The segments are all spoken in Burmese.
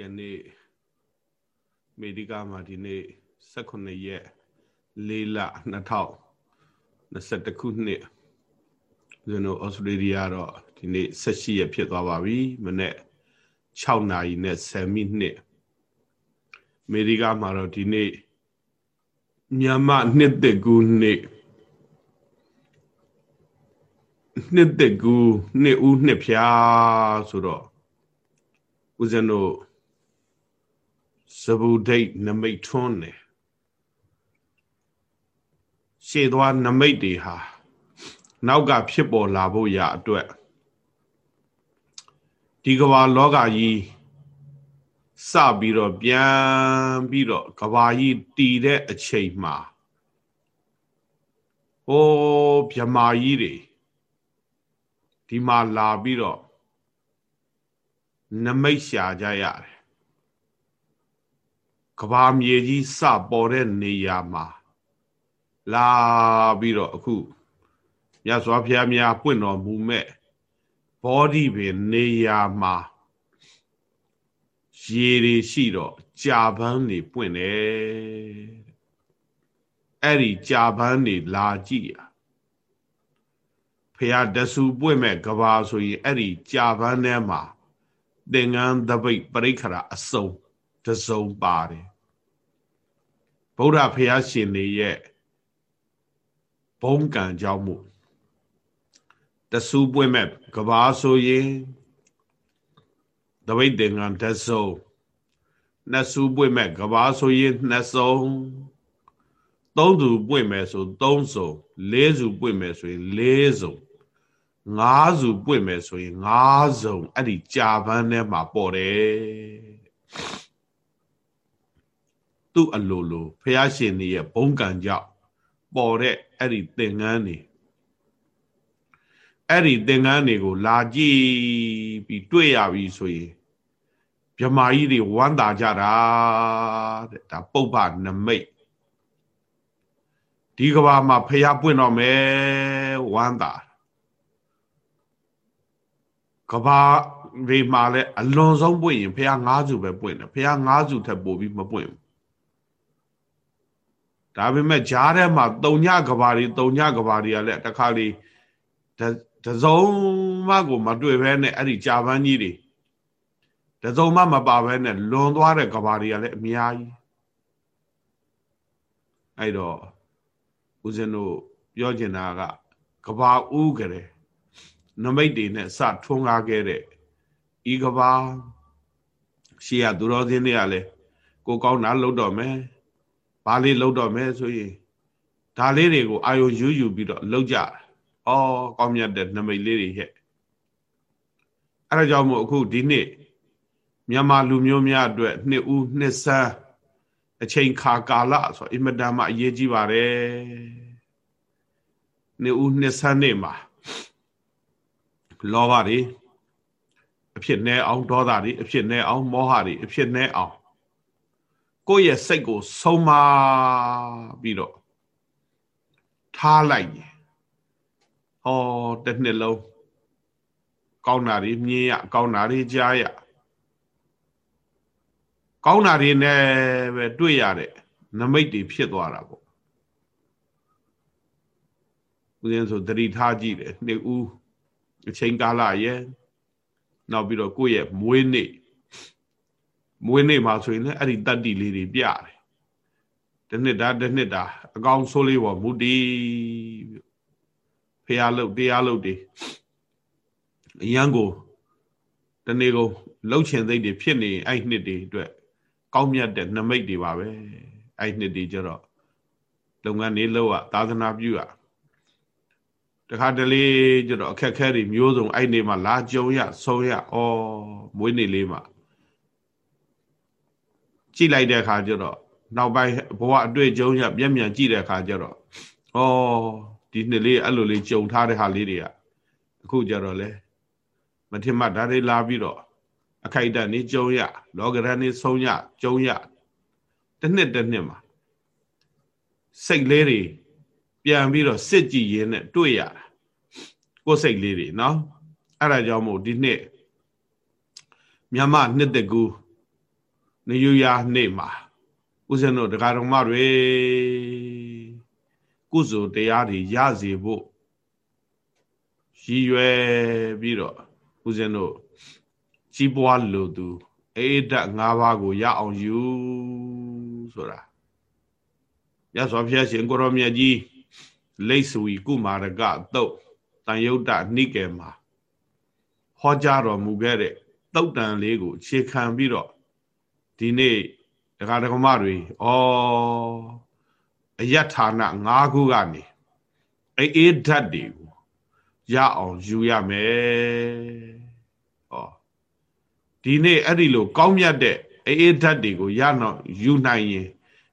ယနေ့မေဒီကာမှာဒီနေ့18ရက်4လ2021ခုနှစ်ကျွန်တော်ဩစတြေးလျတော့ဒီနေ့18ရက်ဖြစ်သွားပါပြီမနေ့6နာရီနဲ့10မိနစ်အမေရိကမှာတော့ဒီနေ့မြန်မာနှစ်သက်ကူနေ့နှစ်သက်ကူနှစ်ဦးနှစ်ဖြာဆိုတော့ဦးဇင်းတို့ ဇဗုဒိတ်နမိတ်ထွန်းတယ်ရှေ့သွားနမိတ်တွေဟာနောက်ကဖြစ်ပေါ်လာဖို့ရာအတွက်ဒီကဘာလောကကြီးစပြီးတော့ပြန်ပြီးတော့ကဘာကြီးတည်တဲ့အချိန်မှာဟိုးမြမာကြီးတွေဒီမှာလာပြီးတော့နမိတ်ရှာကြရတယ် ကဘာမြေကြီးစပေါ်တဲ့နေရာမှာလာပြီးတော့အခုမြတ်စွာဘုရားများပွင့်တော်မူမဲ့ဘောဓိပင်နေရာမှာရေတွေရှိတော့ကြာပန်းတွေပွင့်တယ်အဲ့ဒီကြာပန်းတွေလာကြည့်ရဖះတဆူပွင့်မဲ့ကဘာဆိုရင်အဲ့ဒီကြာပန်းထဲမှာသင်္ကန်းသပိတ်ပရိခရာအစုံ တစုံပါတယ်ဗုဒ္ဓဖះရှင်နေရဲ့ဘုံကံကြောင့်မို့တဆူပွင့်မဲ့ကဘာဆိုရင်သပိတ်သင်္ကန်းတစုံနှစ်ဆူပွင့်မဲ့ကဘာဆိုရင်နှစ်စုံသုံးစုပွင့်မဲ့ဆိုသုံးစုံလေးစုပွင့်မဲ့ဆိုရင်လေးစုံငါးစုပွင့်မယ်ဆိုရင်ငါးစုံအဲ့ဒီကြာပန်းထဲမှာပေါ်တယ် သူ့အလိုလိုဖះရှင်ကြီးရဲ့ဘုံကံကြောင့်ပေါ်တဲ့အဲ့ဒီသင်္ကန်းနေအဲ့ဒီသင်္ကန်းတွေကိုလာကြည့်ပြီးတွေ့ရပြီဆိုရင်မြမာကြီးတွေဝမ်းသာကြတာတဲ့ဒါပုပ္ပနမိတ်ဒီကဘာမှာဖះပွင့်တော့မယ်ဝမ်းသာကဘာတွေမှာလည်းအလွန်ဆုံးပွင့်ရင်ဖះငါးစုပဲပွင့်တယ်ဖះငါးစုထက်ပိုပြီးမပွင့်ဘူး ဒါပေမဲ့ဂျားထဲမှာတုံညကဘာတွေတုံညကဘာတွေကလည်းတခါလေတစုံမှကိုမတွေ့ဘဲနဲ့အဲ့ဒီကြာပန်းကြီးတွေတစုံမှမပါဘဲနဲ့လွန်သွားတဲ့ကဘာတွေကလည်းအများကြီးအဲ့တော့ဦးဇင်းတို့ပြောချင်တာကကဘာဦးကြတယ်နမိတ်တွေနဲ့စထွန်းကားခဲ့တဲ့ဤကဘာရှေ့ကသူတော်စင်းတွေကလည်းကိုကောင်းတာလှုပ်တော့မယ် ဘာလေးလှုပ်တော့မယ်ဆိုရင်ဒါလေးတွေကိုအာယုယူယူပြီးတော့လှုပ်ကြတာဩကောင်းမြတ်တဲ့နမိတ်လေးတွေဟဲ့အဲဒါကြောင့်မို့အခုဒီနှစ်မြန်မာလူမျိုးများအတွက်နှစ်ဦးနှစ်ဆန်းအချိန်ခါကာလဆိုအင်မတန်မှအရေးကြီးပါတယ်နှစ်ဦးနှစ်ဆန်းနေ့မှာလောဘတွေအဖြစ်နဲ့အောင်ဒေါသတွေအဖြစ်နဲ့အောင်မောဟတွေအဖြစ်နဲ့အောင် ကိုယ့်ရဲ့စိတ်ကိုဆုံးမပြီးတော့ထားလိုက်ရင်ဟောတစ်နှစ်လုံးကောင်းတာတွေမြင်ရကောင်းတာတွေကြားရကောင်းတာတွေနဲ့ပဲတွေ့ရတဲ့နမိတ်တွေဖြစ်သွားတာပေါ့ဦးဇင်းဆိုတတိထားကြည့်တယ်နှစ်ဦးအချိန်ကာလရဲ့နောက်ပြီးတော့ကိုယ့်ရဲ့မွေးနေ့ မွေးနေ့မှာဆိုရင်လည်းအဲ့ဒီတတ္တိလေးတွေပြတယ်တစ်နှစ်တာတစ်နှစ်တာအကောင်ဆိုးလေးပေါ်မူတည်ဖះလုတ်တရားလုတ်တွေအရန်ကိုတနေ့ကုန်လှုပ်ချင်သိတွေဖြစ်နေအဲ့နှစ်တွေအတွက်ကောင်းမြတ်တဲ့နမိတ်တွေပါပဲအဲ့နှစ်တွေကျတော့လုပ်ငန်းတွေလုပ်ရသာသနာပြုရတခါတလေကျတော့အခက်ခဲတွေမျိုးစုံအဲ့နေမှာလာကြုံရဆုံးရဩမွေးနေ့လေးမှာ ကြည့်လိုက်တဲ့အခါကျတော့နောက်ပိုင်းဘဝအတွေ့အကြုံရမျက်မြန်ကြည့်တဲ့အခါကျတော့ဩဒီနှစ်လေးအဲ့လိုလေးကြုံထားတဲ့ဟာလေးတွေကအခုကျတော့လေမထင်မှတ်ဒါတွေလာပြီးတော့အခိုက်အတန့်နေကြုံရလောကရန်နေဆုံးရကြုံရတစ်နှစ်တစ်နှစ်မှာစိတ်လေးတွေပြန်ပြီးတော့စစ်ကြည့်ရင်းနဲ့တွေ့ရတာကိုယ်စိတ်လေးတွေနော်အဲ့ဒါကြောင့်မို့ဒီနှစ်မြမနှစ်တကူ နေယူရာနေ့မှာဦးဇင်းတို့တရားတော်မတွေကုစုတရားတွေရစေဖို့ရည်ရွယ်ပြီးတော့ဦးဇင်းတို့ကြီးပွားလို့သူအေးဓာတ်၅ပါးကိုရအောင်ယူဆိုတာရသော်ဖျက်ရှင်ကိုရောမြတ်ကြီးလိတ်ဆွေကုမာရကတုတ်တန်ယုတ်တနိကေမှာဟောကြားတော်မူခဲ့တဲ့တုတ်တန်လေးကိုခြေခံပြီးတော့ ဒီနေ့ဒကာဒကမတွေဩအယထာဏ၅ခုကနေအေးအေးဓာတ်တွေကိုရအောင်ယူရမယ်ဩဒီနေ့အဲ့ဒီလိုကောင်းမြတ်တဲ့အေးအေးဓာတ်တွေကိုရတော့ယူနိုင်ရင်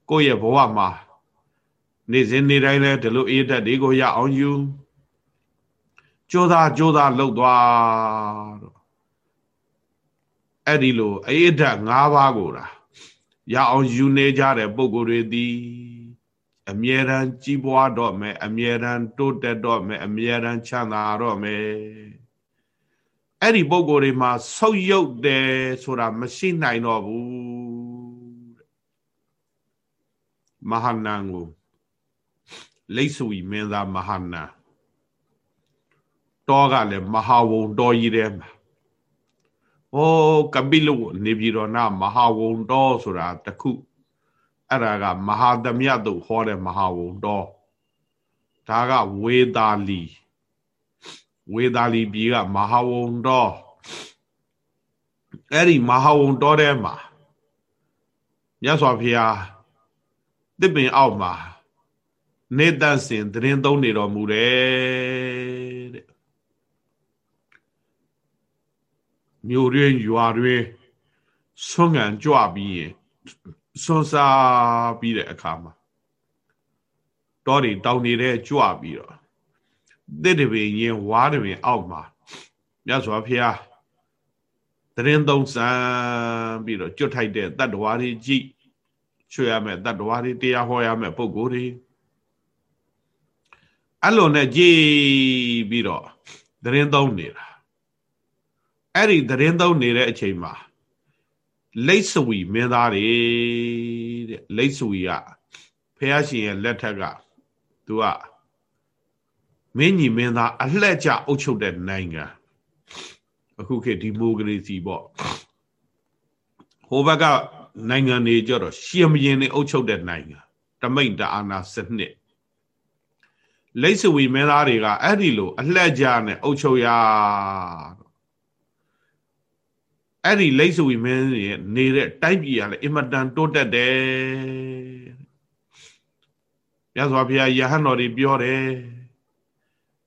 ကိုယ့်ရဲ့ဘဝမှာနေ့စဉ်နေ့တိုင်းလဲဒီလိုအေးဓာတ်တွေကိုရအောင်ယူကြိုးစားကြိုးစားလှုပ်သွားတော့ အဲ့ဒီလိုအေးဓာတ်၅ပါးကိုတာရအောင်ယူနေကြတဲ့ပုံကိုယ်တွေသည်အမြဲတမ်းကြီးပွားတော့မယ်အမြဲတမ်းတိုးတက်တော့မယ်အမြဲတမ်းချမ်းသာတော့မယ်အဲ့ဒီပုံကိုယ်တွေမှာဆုတ်ယုတ်တယ်ဆိုတာမရှိနိုင်တော့ဘူးမဟာနံကိုလိတ်ဆူီမင်းသားမဟာနံတောကလည်းမဟာဝုံတော်ကြီးတဲ့မှာ ဟောကပိလုနေပြည်တော်နာမဟာဝုံတော်ဆိုတာတခုအဲ့ဒါကမဟာသမယတုဟောတဲ့မဟာဝုံတော်ဒါကဝေသာလီဝေသာလီပြည်ကမဟာဝုံတော်အဲ့ဒီမဟာဝုံတော်ထဲမှာမြတ်စွာဘုရားတစ်ပင်အောက်မှာနေတတ်စဉ်သတင်းသုံးနေတော်မူတယ် မြို့ရင်းရွာတွင်ဆွမ်းငံကြွပြီးရင်ဆွမ်းစားပြီးတဲ့အခါမှာတောတွေတောင်နေတဲ့ကြွပြီးတော့တစ်တပင်ရင်ဝါးတပင်အောက်မှာမြတ်စွာဘုရားသတင်းသုံးစံပြီးတော့ကြွတ်ထိုက်တဲ့တတ္တဝါတွေကြည့်ချွေရမယ်တတ္တဝါတွေတရားဟောရမယ်ပုဂ္ဂိုလ်တွေအဲ့လိုနဲ့ကြည်ပြီးတော့သတင်းသုံးနေတာ အဲ့ဒီသတင်းသုံးနေတဲ့အချိန်မှာလိတ်ဆွေမင်းသားတွေတဲ့လိတ်ဆွေကဖះရှင်ရဲ့လက်ထက်ကသူကမင်းညီမင်းသားအလှက်ကျအုပ်ချုပ်တဲ့နိုင်ငံအခုခေတ်ဒီမိုကရေစီပေါ့ဟိုဘက်ကနိုင်ငံတွေကြတော့ရှင်မရင်တွေအုပ်ချုပ်တဲ့နိုင်ငံတမိတ်တအာနာစနစ်လိတ်ဆွေမင်းသားတွေကအဲ့ဒီလိုအလှက်ကျနဲ့အုပ်ချုပ်ရ အဲ့ဒီလိတ်ဆွေမင်းရဲ့နေတဲ့တိုက်ပြည်ကလည်းအင်မတန်တိုးတက်တယ်မြတ်စွာဘုရားယဟန်တော်တွေပြောတယ်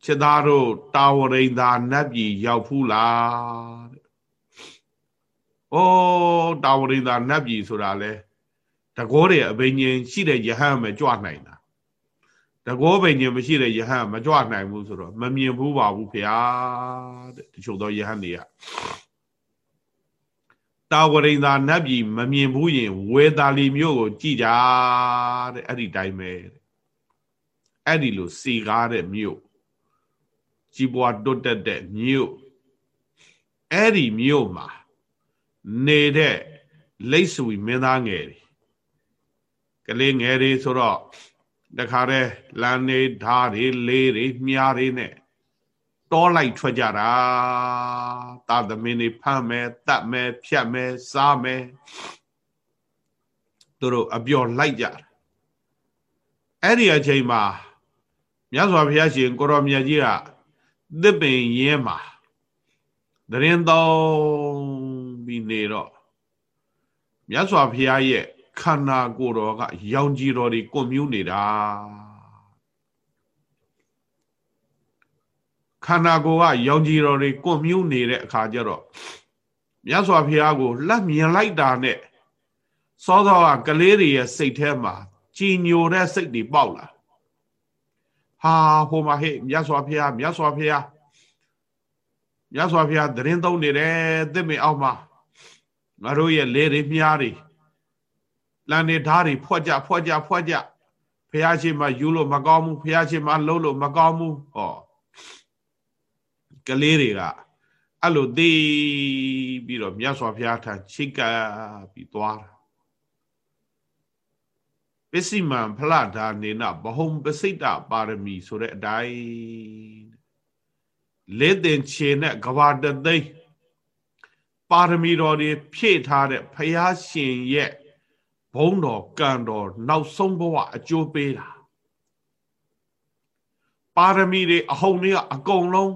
ခြေသားတို့တာဝရိန်သာနတ်ပြည်ရောက်ဖူးလားတဲ့။အိုးတာဝရိန်သာနတ်ပြည်ဆိုတာလေတကောတွေအဘိညာဉ်ရှိတဲ့ယဟန်မကြွနိုင်တာ။တကောဘိညာဉ်မရှိတဲ့ယဟန်မကြွနိုင်ဘူးဆိုတော့မမြင်ဘူးပါဘူးဖေ။တဲ့တချို့သောယဟန်တွေက တာဝရိန်သာနတ်ပြည်မမြင်ဘူးရင်ဝေသာလီမြို့ကိုကြည်ကြတဲ့အဲ့ဒီတိုင်းပဲအဲ့ဒီလိုစီကားတဲ့မြို့ကြီးပွားတိုးတက်တဲ့မြို့အဲ့ဒီမြို့မှာနေတဲ့လိတ်ဆွေမင်းသားငယ်တွေကလေးငယ်တွေဆိုတော့တခါတည်းလမ်းနေဓာတွေလေးတွေမြားတွေနဲ့ တောလိုက်ထွက်ကြတာတာသမင်းတွေဖမ်းမယ်တတ်မယ်ဖြတ်မယ်စားမယ်သူတို့အပျော်လိုက်ကြတာအဲ့ဒီအချိန်မှာမြတ်စွာဘုရားရှင်ကိုရောမြတ်ကြီးကသစ်ပင်ရဲမှာတရင်တောင်းပြီးနေတော့မြတ်စွာဘုရားရဲ့ခန္ဓာကိုယ်တော်ကရောင်ကြီးတော်တွေကွန်မြူးနေတာ ခန္ဓာကိုယ်ကရောင်ကြီးတော်တွေကွန်မြူးနေတဲ့အခါကျတော့မြတ်စွာဘုရားကိုလှမ်းမြင်လိုက်တာနဲ့စောစောကကလေးတွေရဲ့စိတ်ထဲမှာကြည်ညိုတဲ့စိတ်တွေပေါက်လာဟာဟိုမှာဟဲ့မြတ်စွာဘုရားမြတ်စွာဘုရားမြတ်စွာဘုရားသတင်းသုံးနေတယ်သစ်မင်အောက်မှာငါတို့ရဲ့လေတွေမြားတွေလန်နေဓာတ်တွေဖွက်ကြဖွက်ကြဖွက်ကြဘုရားရှင်မှာယူလို့မကောင်းဘူးဘုရားရှင်မှာလှုပ်လို့မကောင်းဘူးဟော ကလေးတွေကအဲ့လိုသိပြီးတော့မြတ်စွာဘုရားထံချိတ်ကပ်ပြီးသွားတာပစ္စည်းမံဖလဒါနေနဘဟုံပစိတ္တပါရမီဆိုတဲ့အတိုင်းလေးတင်ခြေနဲ့ကဘာတသိန်းပါရမီတော်တွေဖြည့်ထားတဲ့ဖရာရှင်ရဲ့ဘုံတော်ကံတော်နောက်ဆုံးဘဝအကျိုးပေးတာပါရမီတွေအဟုန်တွေကအကုန်လုံး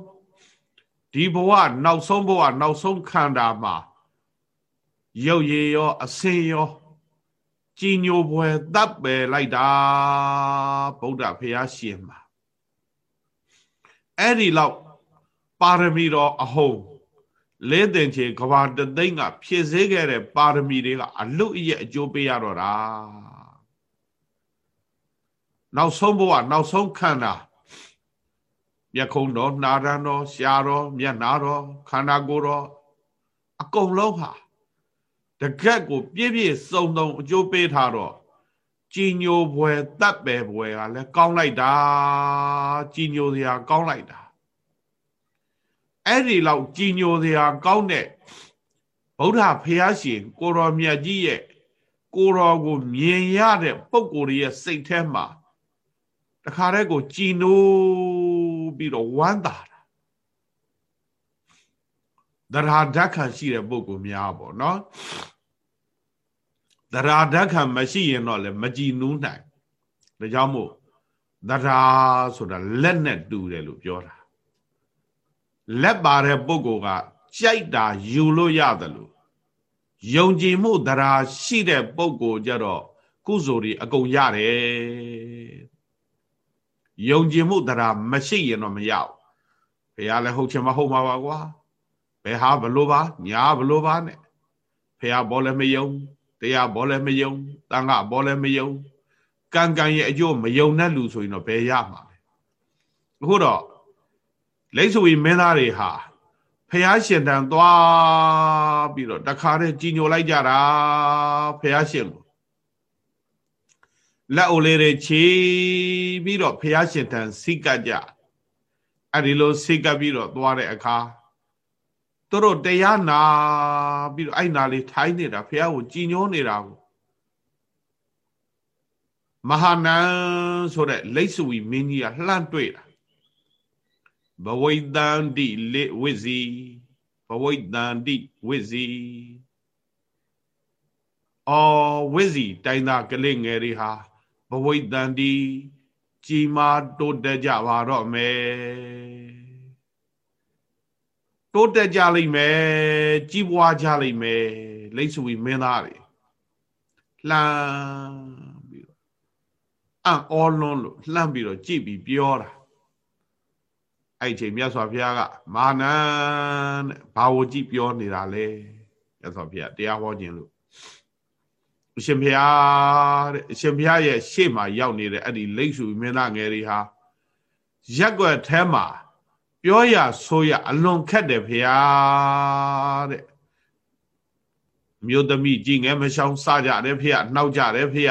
ဒီဘဝနောက်ဆုံးဘဝနောက်ဆုံးခန္ဓာမှာရုပ်ရည်ရောအစင်ရောကြည်ညိုပွဲတပ်ပယ်လိုက်တာဗုဒ္ဓဖရာရှင်မှာအဲ့ဒီလောက်ပါရမီတော်အဟုန်လဲတင်ချေကဘာတသိန်းကဖြည့်ဆည်းခဲ့တဲ့ပါရမီတွေကအလွတ်အရဲ့အကျိုးပေးရတော့တာနောက်ဆုံးဘဝနောက်ဆုံးခန္ဓာ မျက်ခုံးတော်နှာရန်တော်ရှားတော်မျက်နာတော်ခန္ဓာကိုယ်တော်အကုန်လုံးဟာတကက်ကို ပြည့်ပြည့်စုံစုံအကျိုးပေးထားတော့ကြည်ညိုပွဲတတ်ပဲပွဲကလည်းကောင်းလိုက်တာကြည်ညိုစရာကောင်းလိုက်တာအဲ့ဒီလောက်ကြည်ညိုစရာကောင်းတဲ့ဗုဒ္ဓဖះရှင် ကိုရောမြတ်ကြီးရဲ့ကိုရောကိုမြင်ရတဲ့ပုံကိုယ်ရဲ့စိတ်ထဲမှာတခါတည်းကိုကြည်နိုး ပြီးတော့ဝမ်းသာတာသရာဓာတ်ခံရှိတဲ့ပုံကိုများပေါ့နော်သရာဓာတ်ခံမရှိရင်တော့လည်းမကြည်နူးနိုင်ဒါကြောင့်မို့သရာဆိုတာလက်နဲ့တူတယ်လို့ပြောတာလက်ပါတဲ့ပုဂ္ဂိုလ်ကကြိုက်တာယူလို့ရတယ်လို့ယုံကြည်မှုတရားရှိတဲ့ပုဂ္ဂိုလ်ကြတော့ကုသိုလ်တွေအကုန်ရတယ် ယုံကြည်မှုတရားမရှိရင်တော့မရဘူးဘုရားလည်းဟုတ်ချင်မဟုတ်မှာပါကွာဘယ်ဟာဘလို့ပါညာဘလို့ပါနဲ့ဘုရားဘောလည်းမယုံတရားဘောလည်းမယုံတန်ခါဘောလည်းမယုံကံကံရဲ့အကျိုးမယုံတဲ့လူဆိုရင်တော့ဘယ်ရမှာလဲအခုတော့လိတ်ဆွေမင်းသားတွေဟာဖះရှင်တန်သွားပြီးတော့တခါတည်းကြီးညိုလိုက်ကြတာဖះရှင်ကို လက်အိုလေးတွေချီပြီးတော့ဖះရှင်တန်စိတ်ကကြအဲ့ဒီလိုစိတ်ကပြီးတော့သွားတဲ့အခါသူတို့တရားနာပြီးတော့အဲ့နာလေးထိုင်းနေတာဖះကိုကြည်ညိုနေတာကိုမဟာနန်ဆိုတဲ့လိတ်ဆွေမင်းကြီးကလှမ်းတွေ့တာဘဝိတန္တိလေဝိဇီဘဝိတန္တိဝိဇီအော်ဝိဇီတိုင်းသားကလေးငယ်တွေဟာ ဘဝိတန္တိကြီးမားတိုးတက်ကြပါတော့မယ်တိုးတက်ကြလိမ့်မယ်ကြီးပွားကြလိမ့်မယ်လိတ်ဆွေမင်းသားတွေလှမ်းပြီးတော့အံ့ဩလွန်းလို့လှမ်းပြီးတော့ကြည့်ပြီးပြောတာအဲ့ချိန်မြတ်စွာဘုရားကမာနန်တဲ့ဘာဝကြည့်ပြောနေတာလဲမြတ်စွာဘုရားတရားဟောခြင်းလို့ အရှင်ဘုရားတဲ့အရှင်ဘုရားရဲ့ရှေ့မှာရောက်နေတဲ့အဲ့ဒီလိတ်ဆူမင်းသားငယ်တွေဟာရက်ွက်ထဲမှာပြောရဆိုရအလွန်ခက်တယ်ဘုရားတဲ့မြို့သမီးကြီးငယ်မရှောင်စကြတယ်ဖေရနှောက်ကြတယ်ဖေရ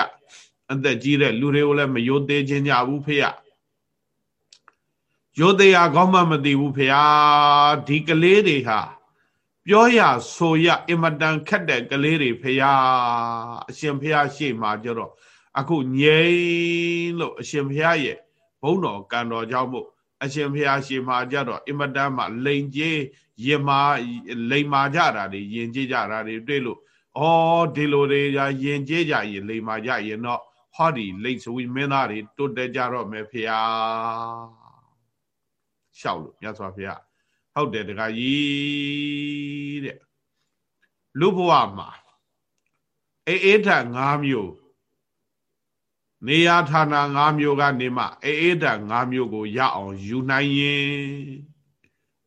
အသက်ကြီးတဲ့လူတွေကိုလည်းမယိုသေးခြင်းကြဘူးဖေရရိုသေရကောင်းမှမသိဘူးဖေဟာဒီကလေးတွေဟာ ပြောရဆိုရအင်မတန်ခက်တဲ့ကလေးတွေဖေဟာအရှင်ဖေဟာရှေ့မှာကြတော့အခုငြိမ်လို့အရှင်ဖေဟာရဲ့ဘုန်းတော်ကံတော်ကြောင့်မို့အရှင်ဖေဟာရှေ့မှာကြတော့အင်မတန်မှလိန်ကြီးရင်မာလိန်မာကြတာတွေယင်ကြီးကြတာတွေတွေ့လို့ဩဒီလိုတွေရာယင်ကြီးကြရင်လိန်မာကြရင်တော့ဟောဒီလိန်ဆွေမင်းသားတွေတွတ်တက်ကြတော့မယ်ဖေဟာလျှောက်လို့မြတ်စွာဘုရား ဟုတ်တယ်တခါကြီးတဲ့လူဘဝမှာအေးအေးဓာတ်၅မျိုးနေရာဌာန၅မျိုးကနေမှအေးအေးဓာတ်၅မျိုးကိုရအောင်ယူနိုင်ရင်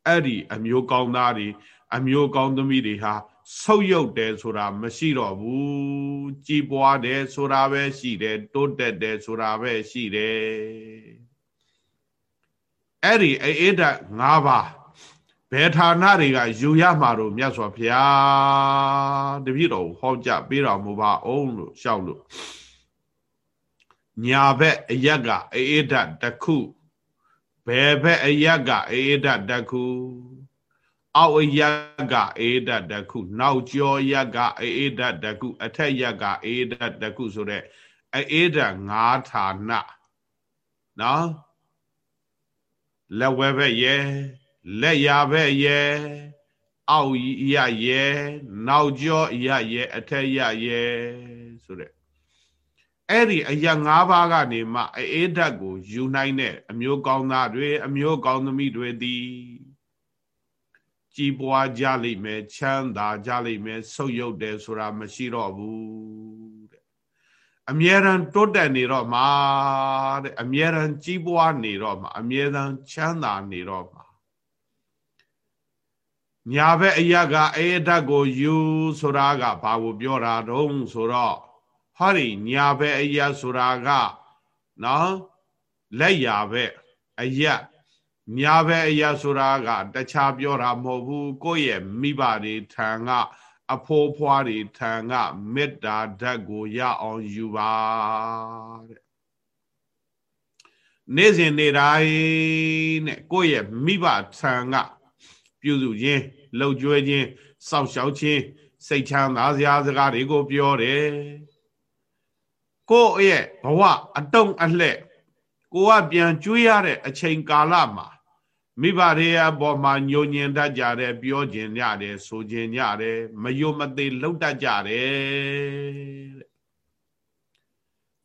အဲ့ဒီအမျိုးကောင်းသားတွေအမျိုးကောင်းသမီးတွေဟာဆုတ်ယုတ်တယ်ဆိုတာမရှိတော့ဘူးကြည်ပွားတယ်ဆိုတာပဲရှိတယ်တိုးတက်တယ်ဆိုတာပဲရှိတယ်အဲ့ဒီအေးဓာတ်၅ပါး ဘယ်ဌာနတွေကယူရမှာတော့မြတ်စွာဘုရားတပည့်တော်ဟောကြားပေးတော်မူပါအောင်လို့ရှောက်လို့ညာဘက်အရက်ကအေးဓာတ်တစ်ခုဘယ်ဘက်အရက်ကအေးဓာတ်တစ်ခုအောက်ရက်ကအေဒတခုနောက်ကျော်ရက်ကအေဒတခုအထက်ရက်ကအေဒတခုဆိုတဲ့အေဒငါးဌာနနော်လက်ဝဲဘက်ရဲ လက်ရဘက်ရဲအောက်ရရဲနောက်ကျော်ရရဲအထက်ရရဲဆိုတဲ့အဲ့ဒီအရာ၅ပါးကနေမှအေးဓာတ်ကိုယူနိုင်တဲ့အမျိုးကောင်းသားတွေအမျိုးကောင်းသမီးတွေသည်ကြည်ပွားကြလိမ့်မယ်ချမ်းသာကြလိမ့်မယ်ဆုပ်ယုပ်တယ်ဆိုတာမရှိတော့ဘူးတဲ့အမြဲတမ်းတိုးတက်နေတော့မှာတဲ့အမြဲတမ်းကြီးပွားနေတော့မှာအမြဲတမ်းချမ်းသာနေတော့မှာ ညာဘက်အရကအေးဓာတ်ကိုယူဆိုတာကဘာကိုပြောတာတုံးဆိုတော့ဟောဒီညာဘက်အရဆိုတာကနော်လက်ရဘက်အရညာဘက်အရဆိုတာက တခြားပြောတာမဟုတ်ဘူးကိုယ့်ရဲ့မိဘတွေထံကအဖိုးဖွားတွေထံကမေတ္တာဓာတ်ကိုရအောင်ယူပါတဲ့နေ့စဉ်နေ့တိုင်းနဲ့ကိုယ့်ရဲ့မိဘထံက ပြုစုခြင်းလှုပ်ကြွေးခြင်းစောင့်ရှောက်ခြင်းစိတ်ချမ်းသာစရာစကားတွေကိုပြောတယ်ကိုယ့်ရဲ့ဘဝအတုံးအလှဲ့ကိုကပြန်ကျွေးရတဲ့အချိန်ကာလမှာမိဘတွေအပေါ်မှာညိုညင်တတ်ကြတယ်ပြောကျင်ကြတယ်ဆိုကျင်ကြတယ်မယုံမသေးလှုပ်တတ်ကြတယ်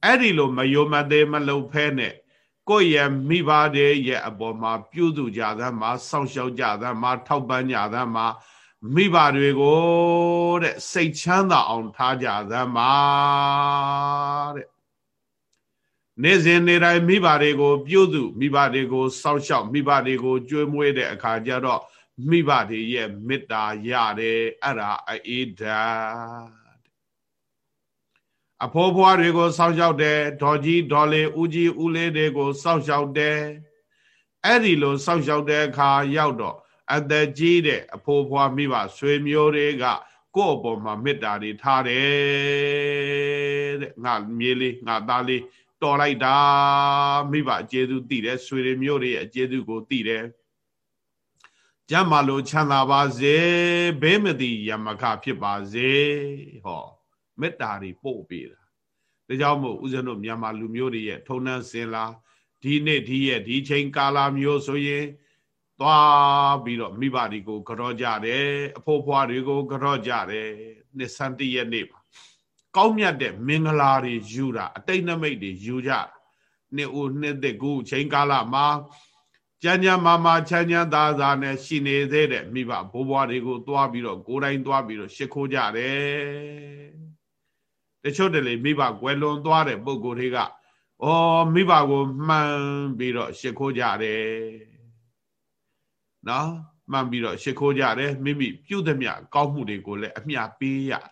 အဲ့ဒီလိုမယုံမသေးမလှုပ်ဖဲနဲ့ ကိုယ့်ရဲ့မိဘတွေရဲ့အပေါ်မှာပြုစုကြသမ်းမှာစောင့်ရှောက်ကြသမ်းမှာထောက်ပံ့ကြသမ်းမှာမိဘတွေကိုတဲ့စိတ်ချမ်းသာအောင်ထားကြသမ်းမှာတဲ့နေ့စဉ်နေ့တိုင်းမိဘတွေကို ပြုစုမိဘတွေကိုစောင့်ရှောက်မိဘတွေကိုကြွေးမွေးတဲ့အခါကျတော့မိဘတွေရဲ့မေတ္တာရတယ်အဲ့ဒါအေးဓာ အဖိုးဖွားတွေကိုစောင့်ရှောက်တယ်ဒေါ်ကြီးဒေါ်လေးဦးကြီးဦးလေးတွေကိုစောင့်ရှောက်တယ်အဲ့ဒီလိုစောင့်ရှောက်တဲ့အခါရောက်တော့အသက်ကြီးတဲ့အဖိုးဖွားမိဘဆွေမျိုးတွေကကိုယ့်အပေါ်မှာမေတ္တာတွေထားတယ်တဲ့ငါမြေးလေးငါသားလေးတော်လိုက်တာမိဘအကျေသူသိတယ်ဆွေတွေမျိုးတွေရဲ့အကျေသူကိုသိတယ်ကျမ်းမာလို့ချမ်းသာပါစေဘေးမတိယမခဖြစ်ပါစေဟော မေတ္တာတွေပို့ပေးတာဒါကြောင့်မို့ဦးဇင်းတို့မြန်မာလူမျိုးတွေရဲ့ထုံနှံစင်လာဒီနေ့ဒီရဲ့ဒီချိန်ကာလမျိုးဆိုရင်သွားပြီးတော့မိဘတွေကိုကြော့ကြတယ်အဖိုးဖွားတွေကိုကြော့ကြတယ်နှစ်ဆန်းတရက်နေ့ပါကောင်းမြတ်တဲ့မင်္ဂလာတွေယူတာအတိတ်နမိတ်တွေယူကြနှစ်ဦးနှစ်သက်ကူချိန်ကာလမှာကျမ်းကျမ်းမာမာချမ်းချမ်းသာသာနဲ့ရှိနေသေးတဲ့မိဘဘိုးဘွားတွေကိုသွားပြီးတော့ကိုယ်တိုင်သွားပြီးတော့ရှ िख ိုးကြတယ် တချို့တလေမိဘကွယ်လွန်သွားတဲ့ပုံကိုယ်တွေကဩမိဘကိုမှန်ပြီးတော့ရှ िख ိုးကြတယ်နော်မှန်ပြီးတော့ရှ िख ိုးကြတယ်မိမိပြုသမျှကောင်းမှုတွေကိုလည်းအမျှပေးရတယ်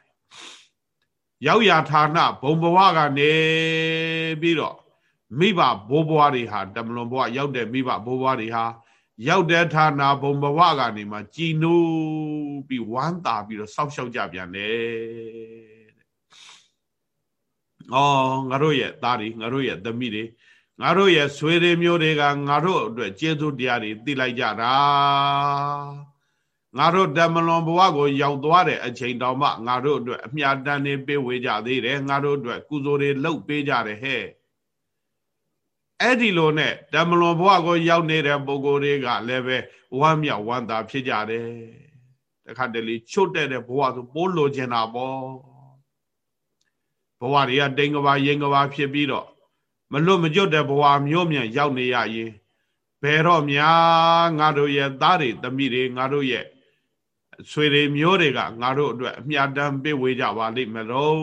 ရောက်ရဌာနဘုံဘဝကနေပြီးတော့မိဘဘိုးဘွားတွေဟာတမလွန်ဘဝရောက်တဲ့မိဘဘိုးဘွားတွေဟာရောက်တဲ့ဌာနဘုံဘဝကနေမှကြည်နူးပြီးဝမ်းသာပြီးတော့စောက်ရှောက်ကြပြန်တယ်။ အော်ငါတို့ရဲ့သားတွေငါတို့ရဲ့သမီးတွေငါတို့ရဲ့ဆွေတွေမျိုးတွေကငါတို့အတွက်ကျေးဇူးတရားတွေသိလိုက်ကြတာငါတို့ဓမ္မလွန်ဘဝကိုရောက်သွားတဲ့အချိန်တောင်မှငါတို့အတွက်အမြတ်တမ်းနေပေးဝေကြသေးတယ်ငါတို့အတွက်ကုသိုလ်တွေလုပ်ပေးကြတယ်ဟဲ့အဲ့ဒီလိုနဲ့ဓမ္မလွန်ဘဝကိုရောက်နေတဲ့ပုဂ္ဂိုလ်တွေကလည်းပဲဝမ်းမြောက်ဝမ်းသာဖြစ်ကြတယ်တခါတလေချွတ်တဲ့ဘဝဆိုပိုးလိုချင်တာပေါ့ ဘဝတွေကတိမ်ကဘာရင်ကဘာဖြစ်ပြီးတော့မလွတ်မကျွတ်တဲ့ဘဝမျိုးမြန်ရောက်နေရရင်ဘယ်တော့များငါတို့ရဲ့သားတွေသမီးတွေငါတို့ရဲ့ဆွေတွေမျိုးတွေကငါတို့အတွက်အမြတ်တမ်းပေးဝေကြပါလိမ့်မယ်တော့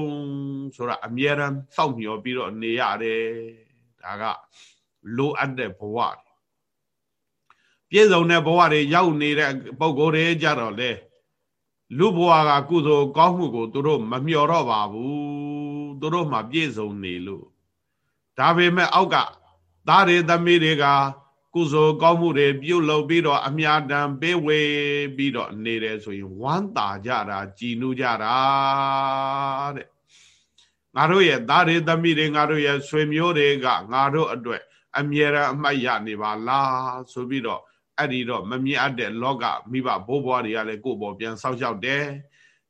ဆိုတာအမြဲတမ်းစောင့်မျှော်ပြီးတော့နေရတယ်ဒါကလိုအပ်တဲ့ဘဝပြည့်စုံတဲ့ဘဝတွေရောက်နေတဲ့ပုံကိုယ်တွေကြတော့လေလူဘဝကကုသိုလ်ကောင်းမှုကိုသူတို့မမျှော်တော့ပါဘူး သူတို့မှပြည့်စုံနေလို့ဒါပေမဲ့အောက်ကသားတွေသမီးတွေကကုသိုလ်ကောင်းမှုတွေပြုလုပ်ပြီးတော့အမြတ်တမ်းပေးဝေပြီးတော့နေတယ်ဆိုရင်ဝမ်းသာကြတာကြည်နူးကြတာတဲ့ငါတို့ရဲ့သားတွေသမီးတွေငါတို့ရဲ့ဆွေမျိုးတွေကငါတို့အတွက်အမြဲတမ်းအမှတ်ရနေပါလားဆိုပြီးတော့အဲ့ဒီတော့မမြင်အပ်တဲ့လောကမိဘဘိုးဘွားတွေကလည်းကိုယ့်ဘောပြန်ဆောက်ရှောက်တယ်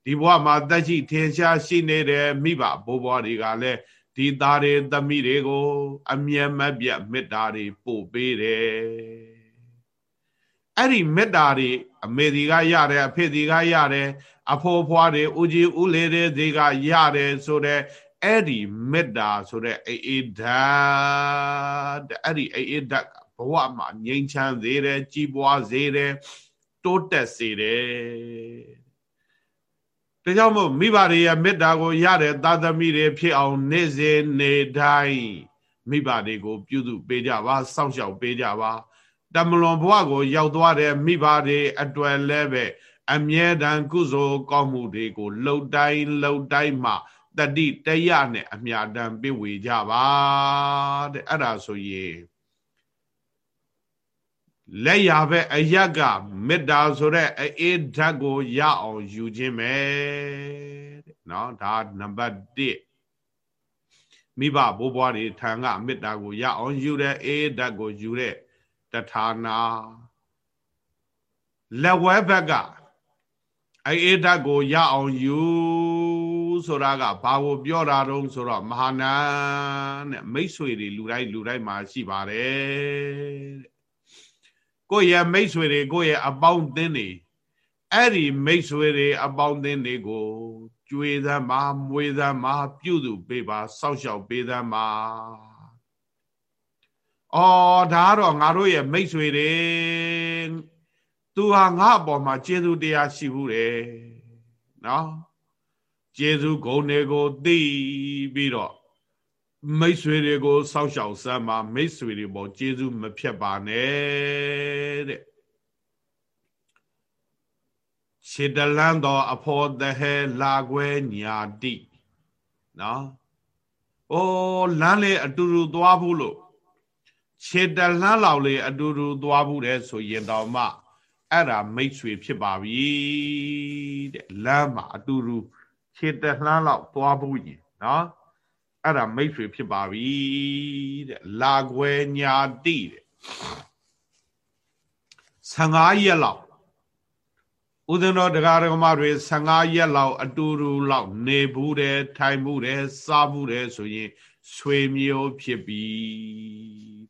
ဒီဘဝမှာတက်ရှိထင်ရှားရှိနေတဲ့မိဘဘိုးဘွားတွေကလည်းဒီသားတွေသမီးတွေကို အမြဲမပြတ်မေတ္တာတွေပို့ပေးတယ်အဲ့ဒီမေတ္တာတွေအမေဒီကရတယ်အဖေဒီကရတယ်အဖိုးဖွားတွေဦးကြီးဦးလေးတွေဒီကရတယ်ဆိုတဲ့အဲ့ဒီမေတ္တာဆိုတဲ့အေအေဓာတ်အဲ့ဒီအေအေဓာတ်ဘဝမှာငြိမ်းချမ်းစေတယ်ကြီးပွားစေတယ်တိုးတက်စေတယ် ဒါကြောင့်မို့မိဘတွေရဲ့မေတ္တာကိုရတဲ့သာသမီတွေဖြစ်အောင်နေ့စဉ်နေတိုင်းမိဘတွေကို ပြုစုပေးကြပါစောင့်ရှောက်ပေးကြပါတမလွန်ဘဝကို ရောက်သွားတဲ့မိဘတွေအတွေ့လဲပဲအမြဲတမ်းကုသိုလ်ကောင်းမှုတွေကိုလှုပ်တိုင်းလှုပ်တိုင်းမှတတိတရနဲ့အမြာတမ်းပြဝေကြပါတဲ့အဲ့ဒါဆိုရင် လက်ရပဲအယက်ကမေတ္တာဆိုတဲ့အေးဓာတ်ကိုရအောင်ယူခြင်းပဲတဲ့နော်ဒါနံပါတ်1မိဘဘိုးဘွားတွေထံကမေတ္တာကိုရအောင်ယူတဲ့အေးဓာတ်ကိုယူတဲ့တထာနာလက်ဝဲဘက်ကအဲအေးဓာတ်ကိုရအောင်ယူဆိုတာကဘာကိုပြောတာတုံးဆိုတော့မဟာနာတဲ့မိတ်ဆွေတွေလူတိုင်းလူတိုင်းမှာရှိပါတယ်တဲ့ ကိုယ့်ရဲ့မိတ်ဆွေတွေကိုယ့်ရဲ့အပေါင်းအသင်းတွေအဲ့ဒီမိတ်ဆွေတွေအပေါင်းအသင်းတွေကိုကြွေသမ်းမှာမွေသမ်းမှာပြုစုပေးပါစောင့်ရှောက်ပေးသမ်းမှာအော်ဒါကတော့ငါတို့ရဲ့မိတ်ဆွေတွေသူဟာငါ့အပေါ်မှာကျေးဇူးတရားရှိဘူးတယ်နော်ကျေးဇူးဂုဏ်တွေကိုသိပြီးတော့ မိတ်ဆွေတွေကိုစောင့်ရှောက်စမ်းပါမိတ်ဆွေတွေပေါ်ကျေးဇူးမဖြတ်ပါနဲ့တဲ့ခြေတလန်းတော်အဖော်တဟဲလာခွဲညာတိနော်အိုးလမ်းလေအတူတူသွားဘူးလို့ခြေတလန်းလောက်လေအတူတူသွားဘူးတဲ့ဆိုရင်တော့မှအဲ့ဒါမိတ်ဆွေဖြစ်ပါပြီတဲ့လမ်းမှာအတူတူခြေတလှမ်းလောက်သွားဘူးရင်နော် အဲ့ဒါမိတ်ဆွေဖြစ်ပါပြီတဲ့လာခွဲညာတိတဲ့15ရက်လောက်ဦးဇင်းတော်တရားဓမ္မတွေ15ရက်လောက်အတူတူလောက်နေဘူးတယ်ထိုင်ဘူးတယ်စားဘူးတယ်ဆိုရင်ဆွေမျိုးဖြစ်ပြီ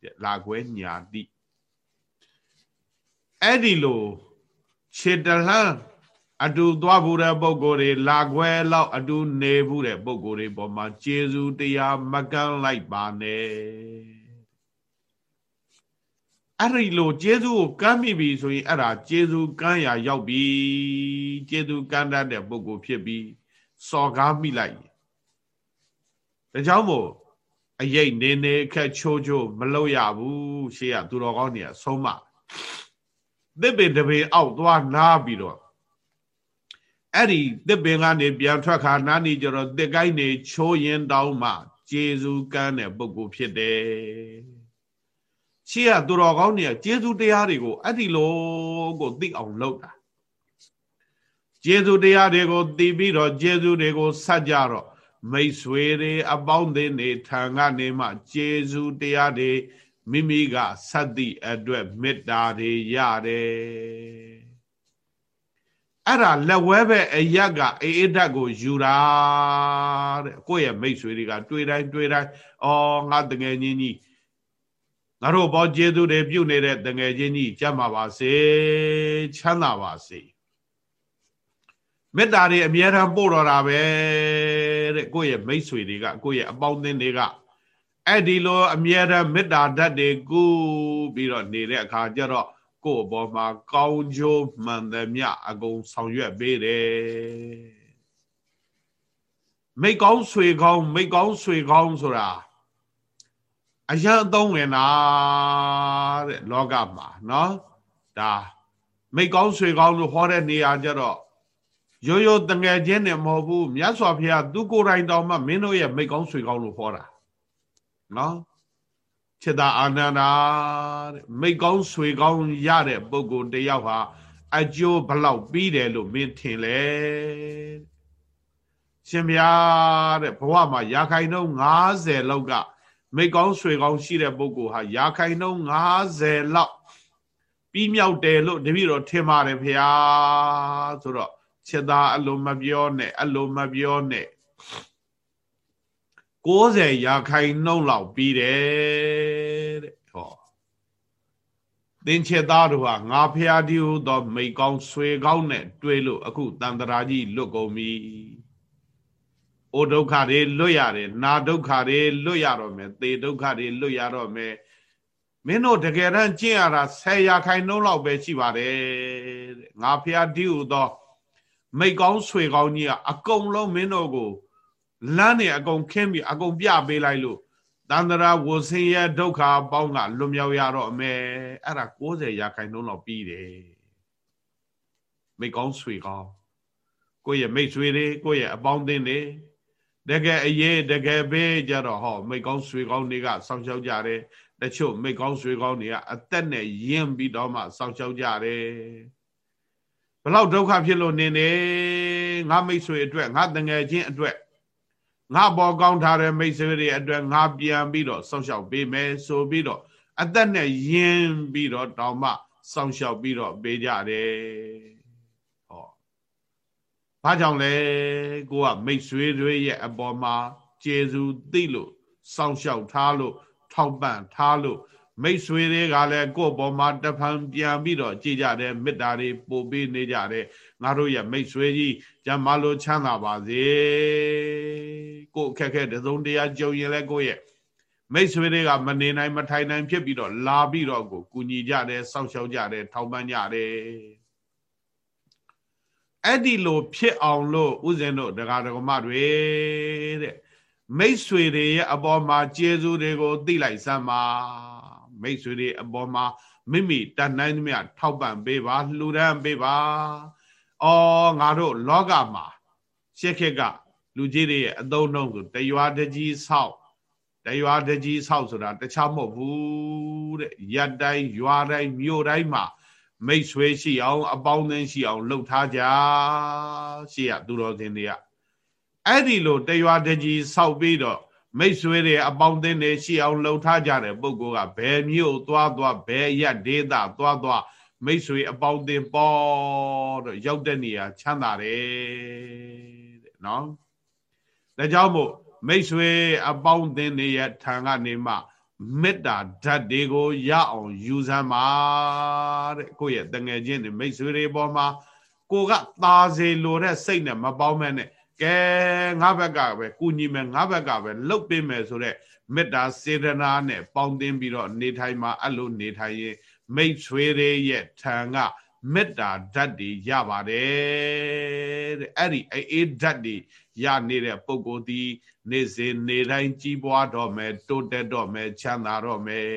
တဲ့လာခွဲညာတိအဲ့ဒီလိုခြေတလှမ်း အတူသွားဘူးတဲ့ပုံကိုယ်တွေလာခွဲလောက်အတူနေဘူးတဲ့ပုံကိုယ်တွေပေါ်မှာကျေးဇူးတရားမကန်းလိုက်ပါနဲ့အဲ့ဒီလိုကျေးဇူးကိုကမ်းမိပြီဆိုရင်အဲ့ဒါကျေးဇူးကမ်းရာရောက်ပြီကျေးဇူးကမ်းတတ်တဲ့ပုံကိုဖြစ်ပြီးစော်ကားမိလိုက်ဒါကြောင့်မို့အရေးနေနေခက်ချိုးချိုးမလုပ်ရဘူးရှေ့ကသူတော်ကောင်းတွေကဆုံးမသစ်ပင်တပင်အောက်သွားနားပြီးတော့ အဲ့ဒီသစ်ပင်ကနေပြန်ထွက်ခါနားနေကြတော့သစ်ကိုင်းနေချိုးရင်တောင်းမှကျေစုကမ်းတဲ့ပုဂ္ဂိုလ်ဖြစ်တယ်ရှေ့ကသူတော်ကောင်းတွေကကျေစုတရားတွေကိုအဲ့ဒီလိုကိုသိအောင်လုပ်တာကျေစုတရားတွေကိုသိပြီးတော့ကျေစုတွေကိုဆက်ကြတော့မိတ်ဆွေတွေအပေါင်းအသင်းတွေထံကနေမှကျေစုတရားတွေမိမိကသတ္တိအတွက်မေတ္တာတွေရတယ် အဲ့ဒါလက်ဝဲပဲအရက်ကအေးအေးဓာတ်ကိုယူတာတဲ့ကိုယ့်ရဲ့မိတ်ဆွေတွေကတွေ့တိုင်းတွေ့တိုင်းအော်ငါတငယ်ချင်းကြီးငါတို့ဘောကျေးဇူးတွေပြုနေတဲ့တငယ်ချင်းကြီးကြမှာပါစေချမ်းသာပါစေမေတ္တာတွေအမြဲတမ်းပို့တော်တာပဲတဲ့ကိုယ့်ရဲ့မိတ်ဆွေတွေကကိုယ့်ရဲ့အပေါင်းအသင်းတွေကအဲ့ဒီလိုအမြဲတမ်းမေတ္တာဓာတ်တွေကူပြီးတော့နေတဲ့အခါကျတော့ ကိုယ့်အပေါ်မှာကောင်းကျိုးမှန်သမျှအကုန်ဆောင်ရွက်ပေးတယ်မိကောင်းဆွေကောင်းမိကောင်းဆွေကောင်းဆိုတာအရန်အသုံးဝင်တာတဲ့လောကမှာနော်ဒါမိကောင်းဆွေကောင်းလို့ဟောတဲ့နေရာကျတော့ရိုးရိုးတငယ်ချင်းနဲ့မဟုတ်ဘူးမြတ်စွာဘုရားသူကိုယ်တိုင်တော်မှမင်းတို့ရဲ့မိကောင်းဆွေကောင်းလို့ဟောတာနော် จิตအာနန္ဒာတဲ့မိကောင်းဆွေကောင်းရတဲ့ပုဂ္ဂိုလ်တယောက်ဟာအကျိုးဘလောက်ပြီးတယ်လို့မင်းထင်လဲရှင်ဗျာတဲ့ဘဝမှာရာခိုင်နှုန်း90လောက်ကမိကောင်းဆွေကောင်းရှိတဲ့ပုဂ္ဂိုလ်ဟာရာခိုင်နှုန်း90လောက်ပြီးမြောက်တယ်လို့တပည့်တော်ထင်ပါတယ်ဖရာဆိုတော့ချက်သားအလိုမပြောနဲ့အလိုမပြောနဲ့ 90ရာခိုင်နှုန်းလောက်ပြီးတယ်တဲ့ဟောသင်ချက်သားတို့ဟာငါဖရာဒီဟုသော မိကောင်းဆွေကောင်းနဲ့တွေ့လို့အခုတန်တရာကြီးလွတ်ကုန်ပြီ။အိုဒုက္ခတွေလွတ်ရတယ်၊နာဒုက္ခတွေလွတ်ရတော့မယ်၊သေဒုက္ခတွေလွတ်ရတော့မယ်။မင်းတို့တကယ်တမ်းကျင့်ရတာ10ရာခိုင်နှုန်းလောက်ပဲရှိပါတယ်တဲ့။ငါဖရာဒီဟုသော မိကောင်းဆွေကောင်းကြီးကအကုန်လုံးမင်းတို့ကို လမ်းနေအကုန်ခင်းပြီးအကုန်ပြပေးလိုက်လို့တန္တရာဝဆင်းရဲဒုက္ခပေါင်းကလွတ်မြောက်ရတော့အမေအဲ့ဒါ90ရာခိုင်နှုန်းလောက်ပြီးတယ်မိကောင်းဆွေကောင်းကိုယ့်ရဲ့မိတ်ဆွေတွေကိုယ့်ရဲ့အပေါင်းအသင်းတွေတကယ်အရေးတကယ်ပဲကြတော့ဟောမိကောင်းဆွေကောင်းတွေကစောင့်ရှောက်ကြတယ်တချို့မိကောင်းဆွေကောင်းတွေကအသက်နဲ့ယဉ်ပြီးတော့မှစောင့်ရှောက်ကြတယ်ဘလောက်ဒုက္ခဖြစ်လို့နေနေငါမိတ်ဆွေအတွက်ငါတငယ်ချင်းအတွက် ငါပေါ်ကောင်းထားတဲ့မိတ်ဆွေတွေအတွက်ငါပြန်ပြီးတော့စောင့်ရှောက်ပေးမယ်ဆိုပြီးတော့အသက်နဲ့ယဉ်ပြီးတော့တောင်မှစောင့်ရှောက်ပြီးတော့ပေးကြတယ်ဟောဘာကြောင့်လဲကိုကမိတ်ဆွေတွေရဲ့အပေါ်မှာကျေစုသိလို့စောင့်ရှောက်ထားလို့ထောက်ပံ့ထားလို့မိတ်ဆွေတွေကလည်းကိုယ့်ဘောမှာတဖန်ပြန်ပြီးတော့ကြည်ကြတယ်မေတ္တာတွေပို့ပေးနေကြတယ်ငါတို့ရဲ့မိတ်ဆွေကြီးကျမ်းမာလို့ချမ်းသာပါစေ ကိုယ့်အခက်အခဲတစုံတရာကြုံရင်လည်းကိုယ့်ရဲ့မိတ်ဆွေတွေကမနေနိုင်မထိုင်နိုင်ဖြစ်ပြီးတော့လာပြီးတော့ကိုကူညီကြတယ်စောင့်ရှောက်ကြတယ်ထောက်ပံ့ကြတယ်အဲ့ဒီလိုဖြစ်အောင်လို့ဥစဉ်တို့ဒကာဒကမတွေတဲ့မိတ်ဆွေတွေရဲ့အပေါ်မှာကျေးဇူးတွေကိုသိလိုက်စမ်းပါမိတ်ဆွေတွေအပေါ်မှာမိမိတတ်နိုင်သမျှထောက်ပံ့ပေးပါလှူဒန်းပေးပါ။အော်ငါတို့လောကမှာရှစ်ခေတ်က လူကြီးတွေရဲ့အသုံးနှုန်းဆိုတရွာတကြီးဆောက်တရွာတကြီးဆောက်ဆိုတာတခြားမဟုတ်ဘူးတဲ့။ရက်တိုင်းရွာတိုင်းမြို့တိုင်းမှာမိတ်ဆွေရှိအောင်အပေါင်းအသင်းရှိအောင်လှုပ်ထားကြ။ရှေ့ကသူတော်စင်တွေကအဲ့ဒီလိုတရွာတကြီးဆောက်ပြီးတော့မိတ်ဆွေတွေအပေါင်းအသင်းတွေရှိအောင်လှုပ်ထားကြတဲ့ပုဂ္ဂိုလ်ကဘယ်မြို့သွားသွားဘယ်ရက်ဒေသသွားသွားမိတ်ဆွေအပေါင်းအသင်းပေါ်တော့ရောက်တဲ့နေရာချမ်းသာတယ်တဲ့နော် ဒါကြောင့်မို့မိတ်ဆွေအပေါင်းအသင်းတွေရဲ့ထံကနေမှမေတ္တာဓာတ်တွေကိုရအောင်ယူစမ်းပါတဲ့ကိုယ့်ရဲ့တငယ်ချင်းတွေမိတ်ဆွေတွေပေါ်မှာကိုကသာစေလိုတဲ့စိတ်နဲ့မပေါင်းမဲ့နဲ့ကဲငါဘက်ကပဲကုညီမယ်ငါဘက်ကပဲလှုပ်ပေးမယ်ဆိုတဲ့မေတ္တာစေတနာနဲ့ပေါင်းသင်းပြီးတော့နေထိုင်မှာအဲ့လိုနေထိုင်ရင်မိတ်ဆွေတွေရဲ့ထံကမေတ္တာဓာတ်တွေရပါတယ်တဲ့အဲ့ဒီအေးဓာတ်တွေ ရနေတဲ့ပုဂ္ဂိုလ်ဒီနေ့စဉ်နေတိုင်းကြီးပွားတော့မယ်တိုးတက်တော့မယ်ချမ်းသာတော့မယ်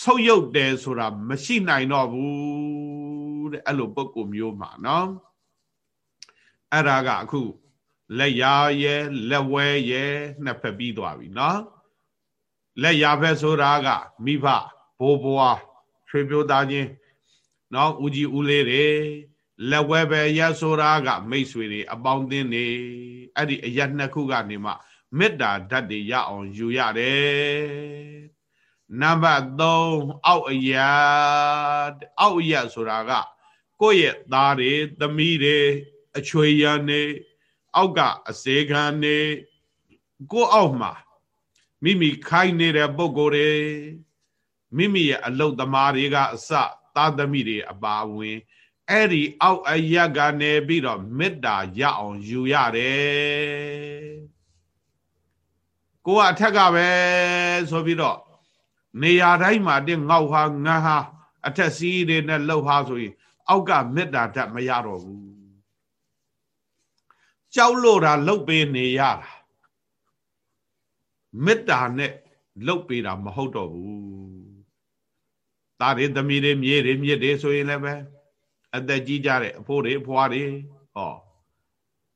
ဆုတ်ယုတ်တယ်ဆိုတာမရှိနိုင်တော့ဘူးတဲ့အဲ့လိုပုဂ္ဂိုလ်မျိုးမှာနော်အဲ့ဒါကအခုလက်ရာရဲလက်ဝဲရဲနှစ်ဖက်ပြီးသွားပြီနော်လက်ရာဖက်ဆိုတာကမိဘဘိုးဘွားရွှေပြိုသားချင်းနော်ဦးကြီးဦးလေးတွေ လက်ဝဲပဲရက်ဆိုတာက မိတ်ဆွေတွေအပေါင်းအသင်းတွေအဲ့ဒီအရက်နှစ်ခုကနေမှမေတ္တာဓာတ်တွေရအောင်ယူရတယ်နံပါတ်3အောက်အရာအောက်အရာဆိုတာက ကိုယ့်ရဲ့သားတွေသမီးတွေအချွေရံနေအောက်ကအစေခံနေကိုအောက်မှာမိမိခိုင်းနေတဲ့ပုံကိုယ်တွေမိမိရဲ့အလုတ်သမားတွေကအစသားသမီးတွေအပါဝင် အဲ့ဒီအောက်အရက်ကနေပြီးတော့မေတ္တာရအောင်ယူရတယ်ကိုကအထက်ကပဲဆိုပြီးတော့နေရာတိုင်းမှာတင်ငေါက်ဟာငန်းဟာအထက်စီးတွေနဲ့လှုပ်ဟာဆိုရင်အောက်ကမေတ္တာဓာတ်မရတော့ဘူးကြောက်လို့တာလှုပ်ပေးနေရတာမေတ္တာနဲ့လှုပ်ပေးတာမဟုတ်တော့ဘူးသားတွေသမီးတွေမြေတွေမြစ်တွေဆိုရင်လည်းပဲ အသက်ကြီးကြတဲ့အဖိုးတွေအဖွားတွေဟော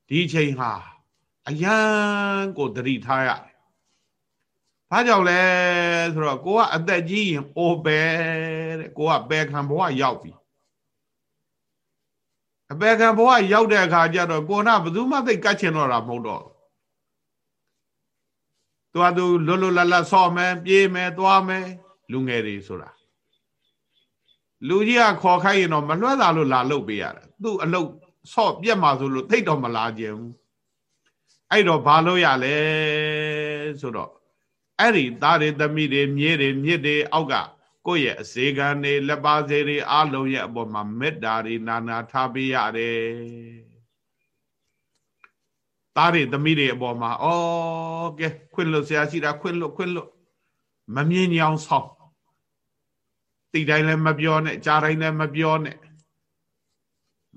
ဒီချိန်ဟာအယံကိုတတိထားရတယ်။ဘာကြောင့်လဲဆိုတော့ကိုကအသက်ကြီးရင်အိုပဲတဲ့ကိုကပယ်ခံဘဝရောက်ပြီ။အပယ်ခံဘဝရောက်တဲ့အခါကျတော့ကိုနာဘယ်သူမှသိကတ်ချင်တော့တာမဟုတ်တော့သူကသူလွတ်လွတ်လပ်လပ်ဆော့မယ်ပြေးမယ်သွားမယ်လူငယ်တွေဆိုတာ လူကြီးကခေါ်ခိုင်းရင်တော့မလွှဲတာလို့လာလုတ်ပေးရတယ်သူ့အလုတ်ဆော့ပြက်မှာဆိုလို့သိတော့မလာကြဘူးအဲ့တော့ဘာလို့ရလဲဆိုတော့အဲ့ဒီသားတွေသမီးတွေမြေးတွေမြစ်တွေအောက်ကကိုယ့်ရဲ့အစေခံတွေလက်ပါစေတွေအလုံးရဲ့အပေါ်မှာမေတ္တာတွေနာနာထားပေးရတယ်သားတွေသမီးတွေအပေါ်မှာဩကဲခွင့်လွတ်ဆရာရှိတာခွင့်လွတ်ခွင့်လွတ်မမြင်ညောင်ဆောင် တိတိုင်းလည်းမပြောနဲ့ကြားတိုင်းလည်းမပြောနဲ့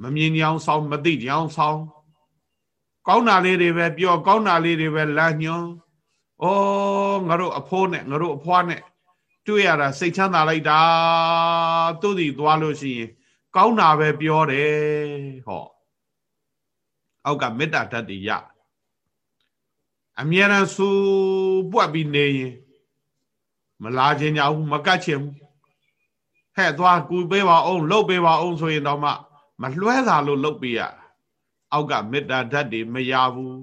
မမြင်ညောင်ဆောင်မသိညောင်ဆောင်ကောင်းတာလေးတွေပဲပြောကောင်းတာလေးတွေပဲလမ်းညွန်ဩငါတို့အဖိုးနဲ့ငါတို့အဖွားနဲ့တွေ့ရတာစိတ်ချမ်းသာလိုက်တာသူ့ဒီသွားလို့ရှိရင်ကောင်းတာပဲပြောတယ်ဟောအောက်ကမေတ္တာဓာတ်တွေရအမြဲတမ်းစူပွက်ပြီးနေရင်မလာခြင်းကြဘူးမကတ်ချင်ဘူး ဟဲ့သွားကူပေးပါအောင်လှုပ်ပေးပါအောင်ဆိုရင်တော့မှမလွှဲတာလို့လှုပ်ပေးရအောက်ကမေတ္တာဓာတ်တွေမရဘူး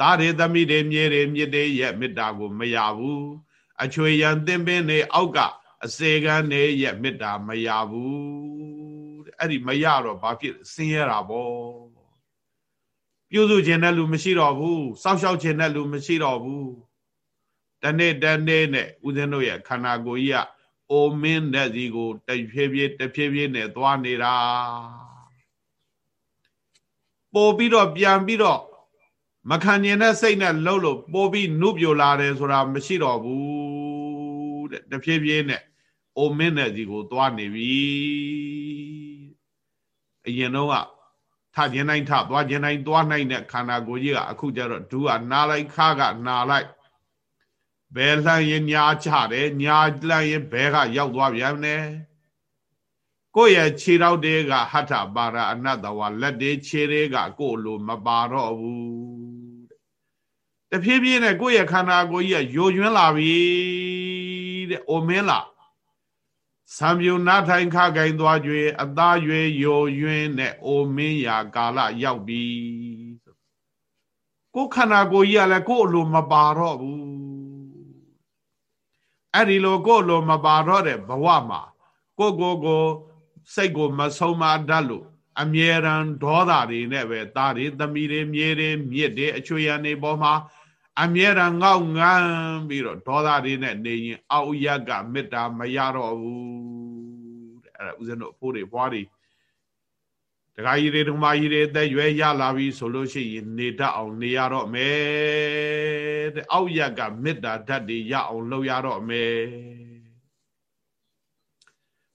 သားတွေသမီးတွေမြေတွေမြစ်တွေရဲ့မေတ္တာကိုမရဘူးအချွေရန်သင်ပင်တွေအောက်ကအစေခံတွေရဲ့မေတ္တာမရဘူးတဲ့အဲ့ဒီမရတော့ဘာဖြစ်ဆင်းရဲတာပေါ့ပြုစုခြင်းတဲ့လူမရှိတော့ဘူးစောက်ရှောက်ခြင်းတဲ့လူမရှိတော့ဘူးတနေ့တနေ့နဲ့ဦးဇင်းတို့ရဲ့ခန္ဓာကိုယ်ကြီးက အိုမင်းတဲ့စီကိုတဖြည်းဖြည်းတဖြည်းဖြည်းနဲ့သွားနေတာပို့ပြီးတော့ပြန်ပြီးတော့မခံကျင်တဲ့စိတ်နဲ့လှုပ်လို့ပို့ပြီးနုပြိုလာတယ်ဆိုတာမရှိတော့ဘူးတဲ့တဖြည်းဖြည်းနဲ့အိုမင်းတဲ့စီကိုသွားနေပြီအရင်တော့ကထခြင်းတိုင်းထသွားခြင်းတိုင်းသွားနိုင်တဲ့ခန္ဓာကိုယ်ကြီးကအခုကျတော့ဒူးကနာလိုက်ခါကနာလိုက် ဘယ်လှမ်းရင်ညာချတယ်ညာလှမ်းရင်ဘဲကရောက်သွားပြန်တယ်ကိုယ့်ရဲ့ခြေထောက်တွေကဟထပါရအနတ္တဝါလက်တွေခြေတွေကကိုယ်လိုမပါတော့ဘူးတဖြည်းဖြည်းနဲ့ကိုယ့်ရဲ့ခန္ဓာကိုယ်ကြီးကယိုယွင်းလာပြီတဲ့အိုမင်းလာသံပြုနာထိုင်ခခိုင်သွားကြွေအသားရွေယိုယွင်းနဲ့အိုမင်းရာကာလရောက်ပြီကိုယ်ခန္ဓာကိုယ်ကြီးကလည်းကိုယ်အလိုမပါတော့ဘူး အဲ့ဒီလိုကိုယ်လိုမပါတော့တဲ့ဘဝမှာကိုကိုကိုစိတ်ကိုမဆုံးမတတ်လို့အမြဲတမ်းဒေါသတွေနဲ့ပဲသားတွေသမီးတွေမြေတွေမြစ်တွေအချွေရံတွေပေါ်မှာအမြဲတမ်းငေါက်ငန်းပြီးတော့ဒေါသတွေနဲ့နေရင်အောက်ရက်ကမေတ္တာမရတော့ဘူးတဲ့အဲ့ဒါဦးဇင်းတို့အဖိုးတွေဘွားတွေ တခါကြီးတွေဓမ္မကြီးတွေအသက်ရွယ်ရလာပြီဆိုလို့ရှိရင်နေတတ်အောင်နေရတော့မယ်တဲ့အောက်ရက်ကမေတ္တာဓာတ်တွေရအောင်လုပ်ရတော့မယ်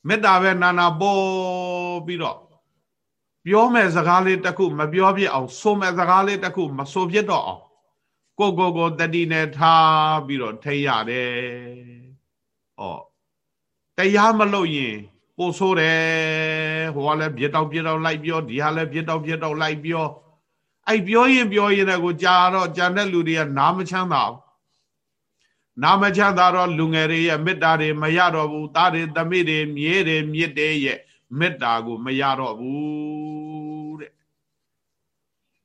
မေတ္တာပဲနာနာပေါ်ပြီးတော့ပြောမဲ့စကားလေးတစ်ခုမပြောပြအောင်ဆိုမဲ့စကားလေးတစ်ခုမဆိုပြတော့အောင်ကိုကိုကိုတတိနဲ့ထားပြီးတော့ထိရတယ်။ဩတရားမလုပ်ရင် ပို့ဆိုးတယ်ဟိုကလည်းပြစ်တောက်ပြစ်တောက်လိုက်ပြောဒီဟာလည်းပြစ်တောက်ပြစ်တောက်လိုက်ပြောအဲ့ပြောရင်ပြောရင်လည်းကိုကြာတော့ကြာတဲ့လူတွေကနားမချမ်းသာဘူးနာမချမ်းသာတော့လူငယ်တွေရဲ့မေတ္တာတွေမရတော့ဘူးသားတွေသမီးတွေမြေးတွေမြစ်တွေရဲ့မေတ္တာကိုမရတော့ဘူးတဲ့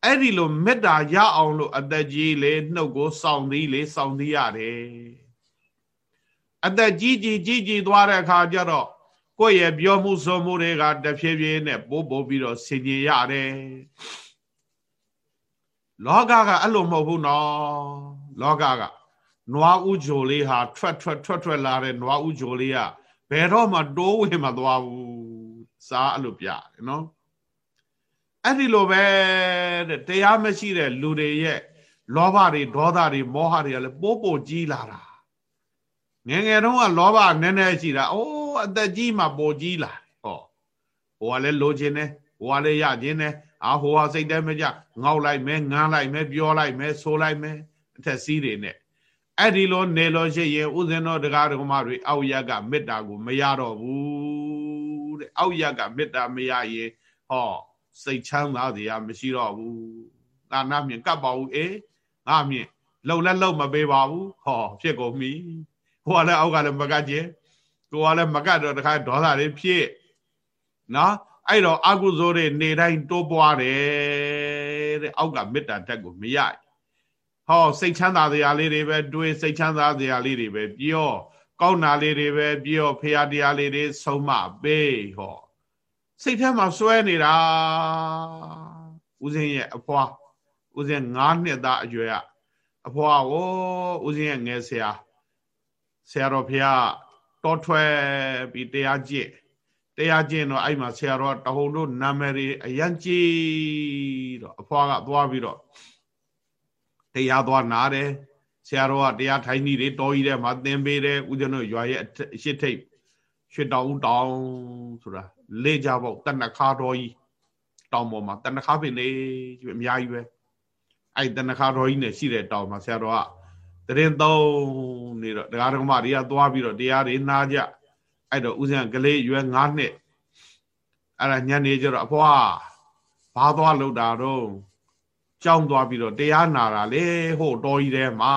အဲ့ဒီလိုမေတ္တာရအောင်လို့အသက်ကြီးလေနှုတ်ကိုစောင့်သီးလေစောင့်သီးရတယ်အသက်ကြီးကြီးကြီးကြီးသွားတဲ့အခါကျတော့ ကိုယ့်ရဲ့ပြောမှုဆိုမှုတွေကတဖြည်းဖြည်းနဲ့ပိုးပိုးပြီးတော့ဆင်ញင်ရတယ်လောကကအဲ့လိုမဟုတ်ဘူးနော်လောကကနွားဥဂျိုလေးဟာထွက်ထွက်ထွက်ထွက်လာတဲ့နွားဥဂျိုလေးကဘယ်တော့မှတိုးဝင်မသွားဘူးစားအဲ့လိုပြတယ်နော်အဲ့ဒီလိုပဲတဲ့တရားမရှိတဲ့လူတွေရဲ့လောဘတွေဒေါသတွေမောဟတွေကလည်းပိုးပိုးကြီးလာတာငယ်ငယ်တုန်းကလောဘနည်းနည်းရှိတာအိုး အသက်ကြီးမှပိုကြီးလာဟောဟိုကလည်းလိုချင်တယ်ဟိုကလည်းရခြင်းတယ်အာဟိုဟာစိတ်တဲမကြငေါက်လိုက်မယ်ငန်းလိုက်မယ်ပြောလိုက်မယ်ဆိုလိုက်မယ်အထက်စီးတွေနဲ့အဲ့ဒီလိုနေလို့ရှိရင်ဥစဉ်တော်တရားတော်မတွေအောက်ရက်ကမေတ္တာကိုမရတော့ဘူးတဲ့အောက်ရက်ကမေတ္တာမရရင်ဟောစိတ်ချမ်းသာစရာမရှိတော့ဘူးငါနာမြင်ကပ်ပါဘူးအေးငါမြင်လှုပ်လက်လှုပ်မပေးပါဘူးဟောဖြစ်ကုန်ပြီဟိုကလည်းအောက်ကလည်းမကတ်ကျင် ကိုကလည်းမကတ်တော့တခါဒေါသတွေဖြစ်နော်အဲ့တော့အကုသိုလ်တွေနေတိုင်းတိုးပွားတယ်တဲ့အောက်ကမေတ္တာဓာတ်ကိုမရဟောစိတ်ချမ်းသာစရာလေးတွေပဲတွေးစိတ်ချမ်းသာစရာလေးတွေပဲပြောကောင်းတာလေးတွေပဲပြောဖရာတရားလေးတွေဆုံးမပေးဟောစိတ်ထဲမှာစွဲနေတာဦးဇင်းရဲ့အဖွာဦးဇင်း9နှစ်သားအရွယ်ကအဖွာကိုဦးဇင်းရဲ့ငယ်ဆရာဆရာတော်ဖရာ တောထွက်ပြီးတရားကျင့်တရားကျင့်တော့အဲ့မှာဆရာတော်တဟုန်တို့နာမည်တွေအရန်ကြည်တော့အဖွာကသွားပြီးတော့တရားသွားနားတယ်ဆရာတော်ကတရားထိုင်နေတယ်တော်ကြီးတဲ့မှာသင်ပေးတယ်ဦးဇင်းတို့ရွာရဲ့အရှိထိတ်ရွှေတောင်ဦးတောင်ဆိုတာလေကြပေါ့တဏခါတော်ကြီးတောင်ပေါ်မှာတဏခါပင်လေးကြီးအများကြီးပဲအဲ့တဏခါတော်ကြီးနဲ့ရှိတဲ့တောင်မှာဆရာတော်က တရင်သုံးနေတော့ဒကာဒကမတွေကသွားပြီးတော့တရားတွေနားကြအဲ့တော့ဦးဇင်းကလေးရွယ်9နှစ်အဲ့ဒါညနေကျတော့အဖွာဘာသွားလို့တာတော့ကြောင်းသွားပြီးတော့တရားနာတာလေဟိုတော်ကြီးထဲမှာ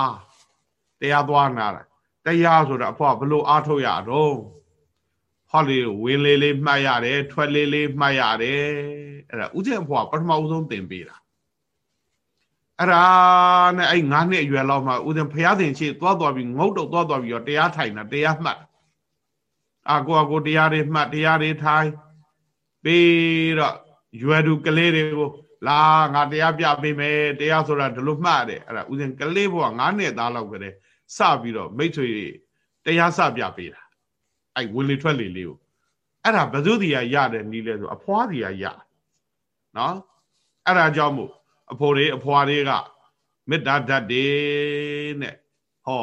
တရားသွားနာတာတရားဆိုတော့အဖွာဘလို့အားထုတ်ရတော့ဟောလေဝင်းလေးလေးမှတ်ရတယ်ထွက်လေးလေးမှတ်ရတယ်အဲ့ဒါဥစဉ်အဖွာပထမဦးဆုံးသင်ပေးတာ အဲ့ဒါနဲ့အဲ့ငါးနှစ်အရွယ်လောက်မှဥစဉ်ဖျားသင်ချေသွားသွားပြီးငုတ်တော့သွားသွားပြီးတော့တရားထိုင်တာတရားမှတ်အာကိုအကိုတရားတွေမှတ်တရားတွေထိုင်ပြီးတော့ရွယ်သူကလေးတွေကိုလာငါတရားပြပေးမယ်တရားဆိုတာဒီလိုမှတ်တယ်အဲ့ဒါဥစဉ်ကလေးဘဝ9နှစ်သားလောက်ကလေးစပြီးတော့မိတ်ဆွေတရားစပြပေးတာအဲ့ဝင်လေထွက်လေလေးကိုအဲ့ဒါဘယ်သူတည်းရရတယ်နီးလဲဆိုအဖွားတည်းရရနော်အဲ့ဒါကြောင့်မို့ အဖိုးတွေအဖွားတွေကမေတ္တာဓာတ်တွေနဲ့ဟော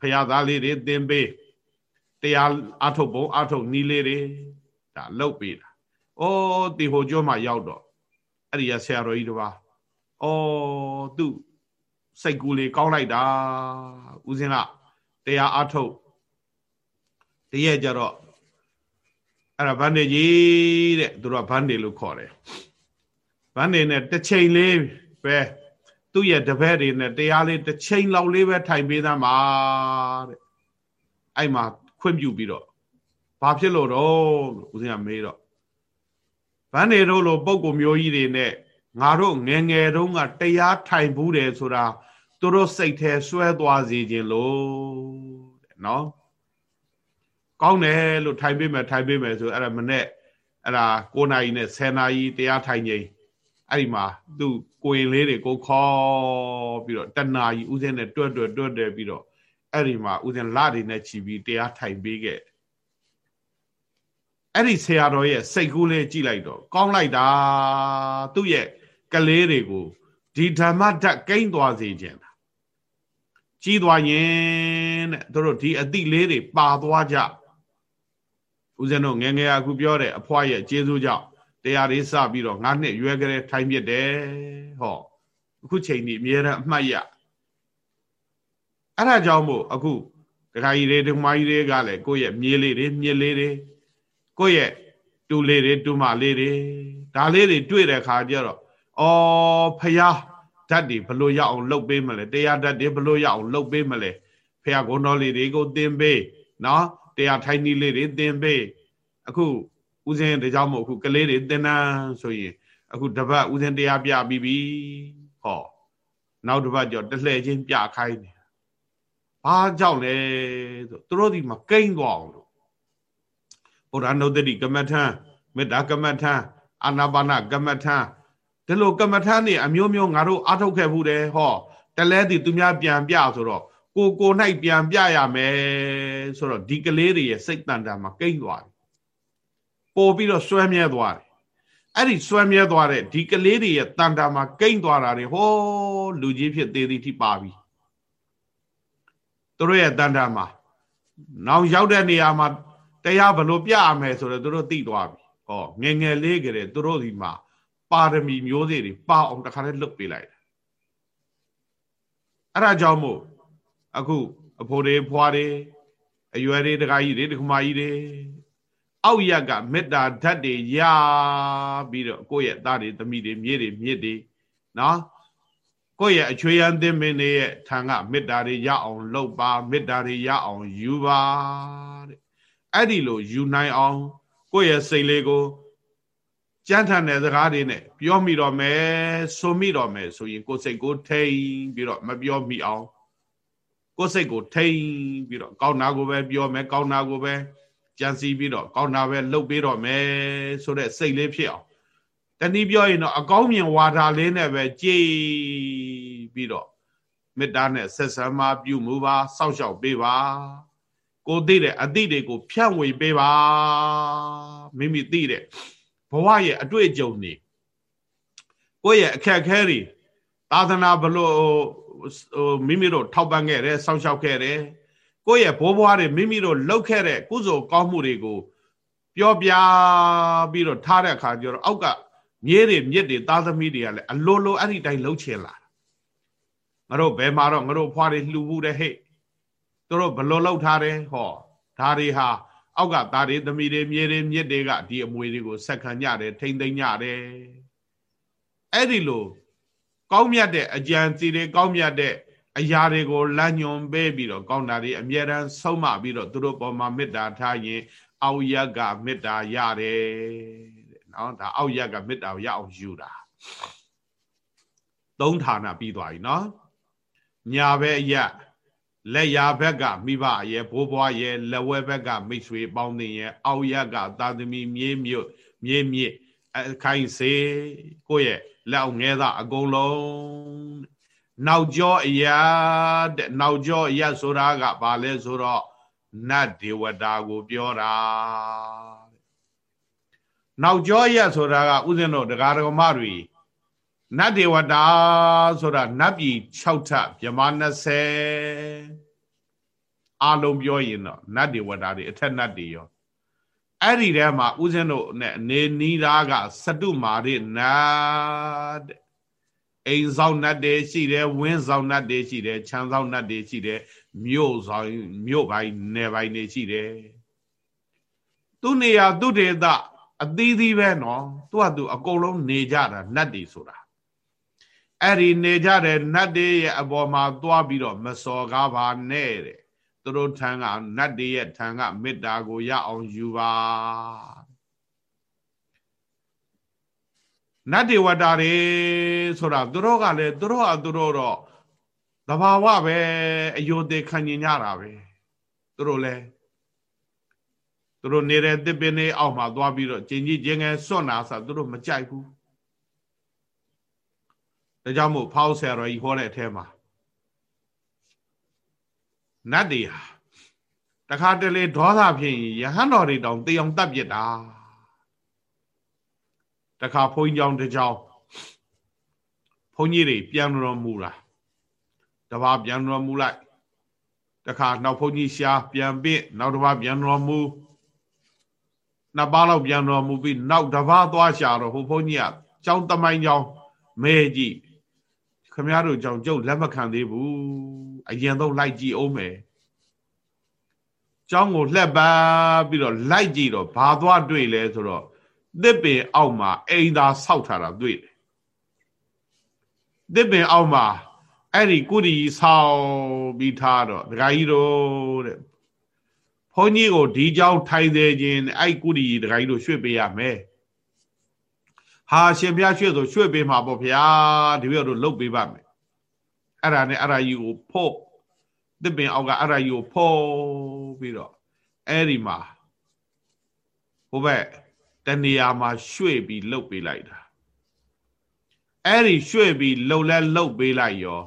ဖရာသားလေးတွေသင်ပေးတရားအထုတ်ပုံအထုတ်နီးလေးတွေဒါလုတ်ပေးတာ။အိုးတီဟိုကျွန်းမှာရောက်တော့အဲ့ဒီရဆရာတော်ကြီးတပါး။အော်သူ့စိတ်ကူးလေးကောင်းလိုက်တာ။ဦးစင်းကတရားအထုတ်တရက်ကြတော့အဲ့ဒါဗန္ဒေကြီးတဲ့သူတို့ကဗန္ဒေလို့ခေါ်တယ် ဗန္ဒေနဲ့တစ်ချိန်လေးပဲသူ့ရဲ့တပည့်တွေနဲ့တရားလေးတစ်ချိန်လောက်လေးပဲထိုင်ပေးသားမှာတဲ့အဲ့မှာခွင့်ပြုပြီးတော့ဘာဖြစ်လို့တော့ဦးဇင်းကမေးတော့ဗန္ဒေတို့လိုပုံကိုမျိုးကြီးတွေနဲ့ငါတို့ငယ်ငယ်တုန်းကတရားထိုင်ဘူးတယ်ဆိုတာသူတို့စိတ်ထဲဆွဲသွားစေခြင်းလို့တဲ့နော်ကောင်းတယ်လို့ထိုင်ပေးမယ်ထိုင်ပေးမယ်ဆိုအဲ့ဒါမနဲ့အဲ့ဒါ9နာရီနဲ့10နာရီတရားထိုင်ချိန် အဲ့ဒီမှာသူကိုရင်လေးတွေကိုခေါ်ပြီးတော့တဏှာကြီးဥစဉ်နဲ့တွတ်တွတ်တွတ်တယ်ပြီးတော့အဲ့ဒီမှာဥစဉ်လတွေနဲ့ချီပြီးတရားထိုင်ပေးခဲ့အဲ့ဒီဆရာတော်ရဲ့စိတ်ကူးလေးကြည့်လိုက်တော့ကောင်းလိုက်တာသူ့ရဲ့ကလေးတွေကိုဒီဓမ္မဓာတ်ကိန်းသွားစေခြင်းကြီးသွားရင်တဲ့တို့ဒီအတိလေးတွေပါသွားကြဦးဇင်းတို့ငယ်ငယ်အခုပြောတဲ့အဖွားရဲ့ကျေးဇူးကြောင့် တရားလေးစပြီးတော့ငါးနှစ်ရွယ်ကလေးထိုင်ပြတယ်ဟောအခုချိန်ဒီအမြဲတမ်းအမှတ်ရအဲ့ဒါကြောင့်မို့အခုဒကာကြီးတွေဒကမကြီးတွေကလည်းကိုယ့်ရဲ့မြေးလေးတွေမြစ်လေးတွေကိုယ့်ရဲ့တူလေးတွေတူမလေးတွေဒါလေးတွေတွေ့တဲ့ခါကျတော့အော်ဖယားဓာတ်တွေဘလို့ရအောင်လှုပ်ပေးမလဲတရားဓာတ်တွေဘလို့ရအောင်လှုပ်ပေးမလဲဖယားဂုဏ်တော်လေးတွေကိုသင်ပေးနော်တရားထိုင်နည်းလေးတွေသင်ပေးအခု ဦးဇင်းတကြောင်မို့အခုကလေးတွေသင်တန်းဆိုရင်အခုတပတ်ဦးဇင်းတရားပြပြီးပြီဟောနောက်တစ်ပတ်ကြောတလှည့်ချင်းပြခိုင်းတယ်ဘာကြောင့်လဲဆိုသူတို့ဒီမှာကိန်းသွားအောင်လို့ဘုရားနုဒတိကမ္မထံမေတ္တာကမ္မထံအာနာပါနကမ္မထံဒီလိုကမ္မထံနေအမျိုးမျိုးငါတို့အားထုတ်ခဲ့ဘူးတယ်ဟောတလဲဒီသူများပြန်ပြဆိုတော့ကိုကို၌ပြန်ပြရမယ်ဆိုတော့ဒီကလေးတွေရဲ့စိတ်တန်တာမှာကိန်းသွားတယ် ပို့ပြီးတော့ဆွဲမြဲသွားတယ်အဲ့ဒီဆွဲမြဲသွားတဲ့ဒီကလေးတွေရဲ့တန်တာမှာကိန်းသွားတာတွေဟောလူကြီးဖြစ်သေးသည်ထိပါပြီသူတို့ရဲ့တန်တာမှာနောင်ရောက်တဲ့နေရာမှာတရားဘလို့ပြရမယ်ဆိုတော့သူတို့သိသွားပြီဟောငယ်ငယ်လေးကလေးသူတို့ဒီမှာပါရမီမျိုးစေ့တွေပါအောင်တခါတည်းလွတ်ပေးလိုက်တယ်အဲ့ဒါကြောင့်မို့အခုအဖိုးတွေဖွားတွေအရွယ်တွေတခါကြီးတွေတခမကြီးတွေ အောက်ရက်ကမေတ္တာဓာတ်တွေရပြီးတော့ကိုယ့်ရဲ့သားတွေသမီးတွေမြေးတွေမြစ်တွေနော်ကိုယ့်ရဲ့အချွေရန်သင်မင်းတွေရဲ့ထံကမေတ္တာတွေရအောင်လုပ်ပါမေတ္တာတွေရအောင်ယူပါတဲ့အဲ့ဒီလိုယူနိုင်အောင်ကိုယ့်ရဲ့စိတ်လေးကိုကြမ်းထန်တဲ့စကားတွေနဲ့ပြောမိတော့မယ်ဆိုမိတော့မယ်ဆိုရင်ကိုယ်စိတ်ကိုထိန်ပြီးတော့မပြောမိအောင်ကိုယ်စိတ်ကိုထိန်ပြီးတော့ကောင်းတာကိုပဲပြောမယ်ကောင်းတာကိုပဲ ကြံစည်ပြီးတော့ကောင်းတာပဲလုပ်ပြီးတော့မယ်ဆိုတဲ့စိတ်လေးဖြစ်အောင်တနည်းပြောရင်တော့အကောင်းမြင်ဝါဒလေးနဲ့ပဲကြည်ပြီးတော့မေတ္တာနဲ့ဆက်ဆံမှပြုမှုပါစောင့်ရှောက်ပေးပါကိုသိတဲ့အသည့်တွေကိုဖြန့်ဝေပေးပါမိမိသိတဲ့ဘဝရဲ့အတွေ့အကြုံတွေကိုယ့်ရဲ့အခက်အခဲတွေသာသနာဘလို့ဟိုမိမိတို့ထောက်ပံ့ခဲ့တယ်စောင့်ရှောက်ခဲ့တယ် ကိုယ့်ရဲ့ဘိုးဘွားတွေမိမိတို့လှုပ်ခဲ့တဲ့ကုသိုလ်ကောင်းမှုတွေကိုပြောပြပြီးတော့ထားတဲ့အခါကျတော့အောက်ကမြေးတွေမြစ်တွေသားသမီးတွေကလည်းအလိုလိုအဲ့ဒီတိုင်းလှုပ်ချင်လာငါတို့ဘယ်မှာတော့ငါတို့ဖွားတွေလှူဘူးတဲ့ဟဲ့သူတို့ဘလို့လှုပ်ထားတယ်ဟောဒါတွေဟာအောက်ကသားတွေသမီးတွေမြေးတွေမြစ်တွေကဒီအမွေတွေကိုဆက်ခံကြတယ်ထိမ့်သိမ့်ကြတယ်အဲ့ဒီလိုကောင်းမြတ်တဲ့အကြံစီတွေကောင်းမြတ်တဲ့ အရာတွေကိုလမ်းညွန်ပေးပြီးတော့ကောင်းတာတွေအမြဲတမ်းဆုံးမပြီးတော့သူတို့ပေါ်မှာမေတ္တာထားရင် အောက်ရက်ကမေတ္တာရတယ်တဲ့နော်ဒါအောက်ရက်ကမေတ္တာကိုရအောင်ယူတာသုံးဌာနပြီးသွားပြီနော်ညာဘက်ရက်လက်ရာဘက်ကမိဘရဲ့ဘိုးဘွားရဲ့လက်ဝဲဘက်ကမိတ်ဆွေပေါင်းတင်ရဲ့အောက်ရက်ကသာသမီမြေးမြို့မြေးမြစ်အခိုင်စေကိုယ့်ရဲ့လက်အောင်ငဲသားအကုန်လုံး နောက်ကျောအရာတဲ့နောက်ကျောအရာဆိုတာကဘာလဲဆိုတော့နတ်ဒေဝတာကိုပြောတာနောက်ကျောအရာဆိုတာကဥစဉ်တို့တရားတော်မတွေနတ်ဒေဝတာဆိုတာနတ်ပြည်6ထပ်မြမ20အလုံးပြောရင်တော့နတ်ဒေဝတာတွေအထက်နတ်တွေရောအဲ့ဒီထဲမှာဥစဉ်တို့နဲ့နေနီးသားကစတုမာရိနတ်တဲ့ အိမ်ဆောင်နတ်တွေရှိတယ်ဝင်းဆောင်နတ်တွေရှိတယ်ခြံဆောင်နတ်တွေရှိတယ်မြို့ဆောင်မြို့ပိုင်းနယ်ပိုင်းတွေရှိတယ်သူနေရာသူဒေသအသီးသီးပဲနော်သူကသူအကုန်လုံးနေကြတာနတ်တွေဆိုတာအဲ့ဒီနေကြတဲ့နတ်တွေရဲ့အပေါ်မှာသွားပြီးတော့မစော်ကားပါနဲ့တဲ့သူတို့ထံကနတ်တွေရဲ့ထံကမေတ္တာကိုရအောင်ယူပါ နတ်ဒေဝတာတွေဆိုတာသူတို့ကလည်းသူတို့အသူတို့တော့သဘာဝပဲအယုသေးခံညင်ကြတာပဲသူတို့လည်းသူတို့နေတဲ့တစ်ပင်လေးအောက်မှာသွားပြီးတော့ကျင်ကြီးကျင်ငယ်စွန့်တာဆိုသူတို့မကြိုက်ဘူးဒါကြောင့်မို့ဖောက်ဆရာတော်ကြီးဟောတဲ့အထဲမှာနတ်တွေဟာတခါတလေဒေါသဖြစ်ရင်ယဟန်တော်တွေတောင်တေအောင်တတ်ပြစ်တာ တခါဘုန်းကြီးကြောင်တစ်ကြောင်ဘုန်းကြီးတွေပြန်တော်မူတာတပါးပြန်တော်မူလိုက်တခါနောက်ဘုန်းကြီးရှားပြန်ပြစ်နောက်တပါးပြန်တော်မူနှစ်ပါးလောက်ပြန်တော်မူပြီးနောက်တပါးသွားရှာတော့ဟိုဘုန်းကြီးကကြောင်တမိုင်းကြောင်မဲကြည့်ခမရတို့ကြောင်ကျုပ်လက်မခံသေးဘူးအရင်တော့လိုက်ကြည့်အောင်မယ်ကျောင်းကိုလှက်ပါပြီးတော့လိုက်ကြည့်တော့ဘာသွားတွေ့လဲဆိုတော့ သစ်ပင်အောက်မှာအိမ်သာဆောက်ထားတာတွေ့တယ်သစ်ပင်အောက်မှာအဲ့ဒီကုရီဆောက်ပြီးထားတော့ဒကာကြီးတို့တဲ့ဘုန်းကြီးကိုဒီကြောင်ထိုင်သေးခြင်းအဲ့ကုရီဒကာကြီးတို့ရွှေ့ပေးရမယ်ဟာရှင်ဘုရားရွှေ့ဆိုရွှေ့ပေးမှာပေါ့ဗျာဒီဘက်တို့လှုပ်ပေးပါမယ်အဲ့ဒါနဲ့အဲ့ဒါကြီးကိုဖို့သစ်ပင်အောက်ကအဲ့ဒါကြီးကိုဖို့ပြီးတော့အဲ့ဒီမှာဟိုဘက် တနေရာမှာရွှေ့ပြီးလှုပ်ပေးလိုက်တာအဲ့ဒီရွှေ့ပြီးလှုပ်လဲလှုပ်ပေးလိုက်ရော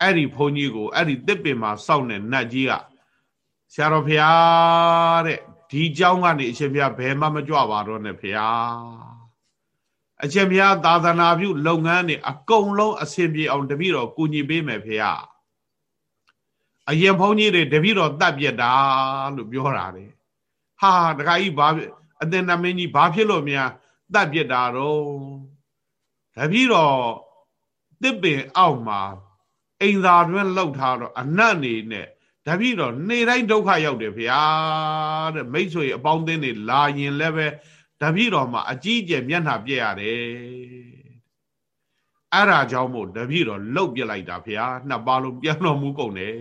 အဲ့ဒီဘုန်းကြီးကိုအဲ့ဒီတစ်ပင်မှာစောင့်နေနတ်ကြီးကဆရာတော်ဖရာတဲ့ဒီเจ้าကနေအရှင်ဘုရားဘယ်မှမကြွပါတော့နဲ့ဖရာအရှင်ဘုရားသာသနာပြုလုပ်ငန်းတွေအကုန်လုံးအဆင်ပြေအောင်တပည့်တော်ကူညီပေးမယ်ဖရာအရင်ဘုန်းကြီးတွေတပည့်တော်တတ်ပြက်တာလို့ပြောတာလေဟာတခါကြီးဘာ အသင်္နမင်းကြီးဘာဖြစ်လို့များတတ်ပြစ်တာတော့တပည့်တော်တစ်ပင်အောက်မှာအိမ်သာတွင်လောက်ထားတော့အနတ်နေနဲ့တပည့်တော်နေတိုင်းဒုက္ခရောက်တယ်ဗျာတဲ့မိတ်ဆွေအပေါင်းအသင်းတွေလာရင်လည်းပဲတပည့်တော်မှာအကြီးအကျယ်မျက်နှာပြက်ရတယ်အဲ့ဒါကြောင့်မို့တပည့်တော်လှုပ်ပြလိုက်တာဗျာနှစ်ပါးလုံးပြန်တော်မူကုန်တယ်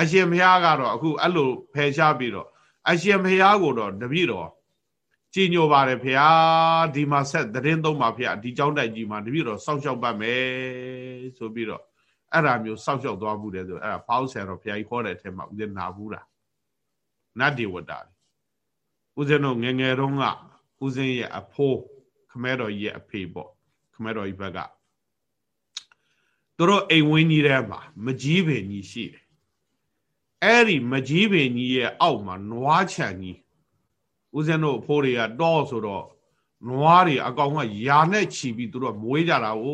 အရှင်ဘုရားကတော့အခုအဲ့လိုဖယ်ရှားပြီးတော့အရှင်ဘုရားကိုတော့တပည့်တော် ကြည်ညိုပါတယ်ဖေဟာဒီမှာဆက်သတင်းသုံးပါဖေဟာဒီကြောင်းတိုက်ကြီးမှာတပြည့်တော့စောင့်ရှောက်ပတ်မယ်ဆိုပြီးတော့အဲ့ဒါမျိုးစောင့်ရှောက်သွားမှုတယ်ဆိုအဲ့ဒါဖောက်ဆရာတော်ဖေဟာကြီးခေါ်တဲ့အထက်မှာဦးဇင်းနာဘူးတာနတ်ဒေဝတာဦးဇင်းတို့ငငယ်တုန်းကဦးဇင်းရဲ့အဖိုးခမဲတော်ကြီးရဲ့အဖေပေါ့ခမဲတော်ကြီးဘက်ကသူတို့အိမ်ဝင်းကြီးထဲမှာမကြီးပင်ကြီးရှိတယ်အဲ့ဒီမကြီးပင်ကြီးရဲ့အောက်မှာနွားချံကြီး ဦးဇင်းတို့အဖိုးတွေကတော့ဆိုတော့နွားတွေအကောင်ကယာနဲ့ချီပြီးသူတို့မွေးကြတာ哦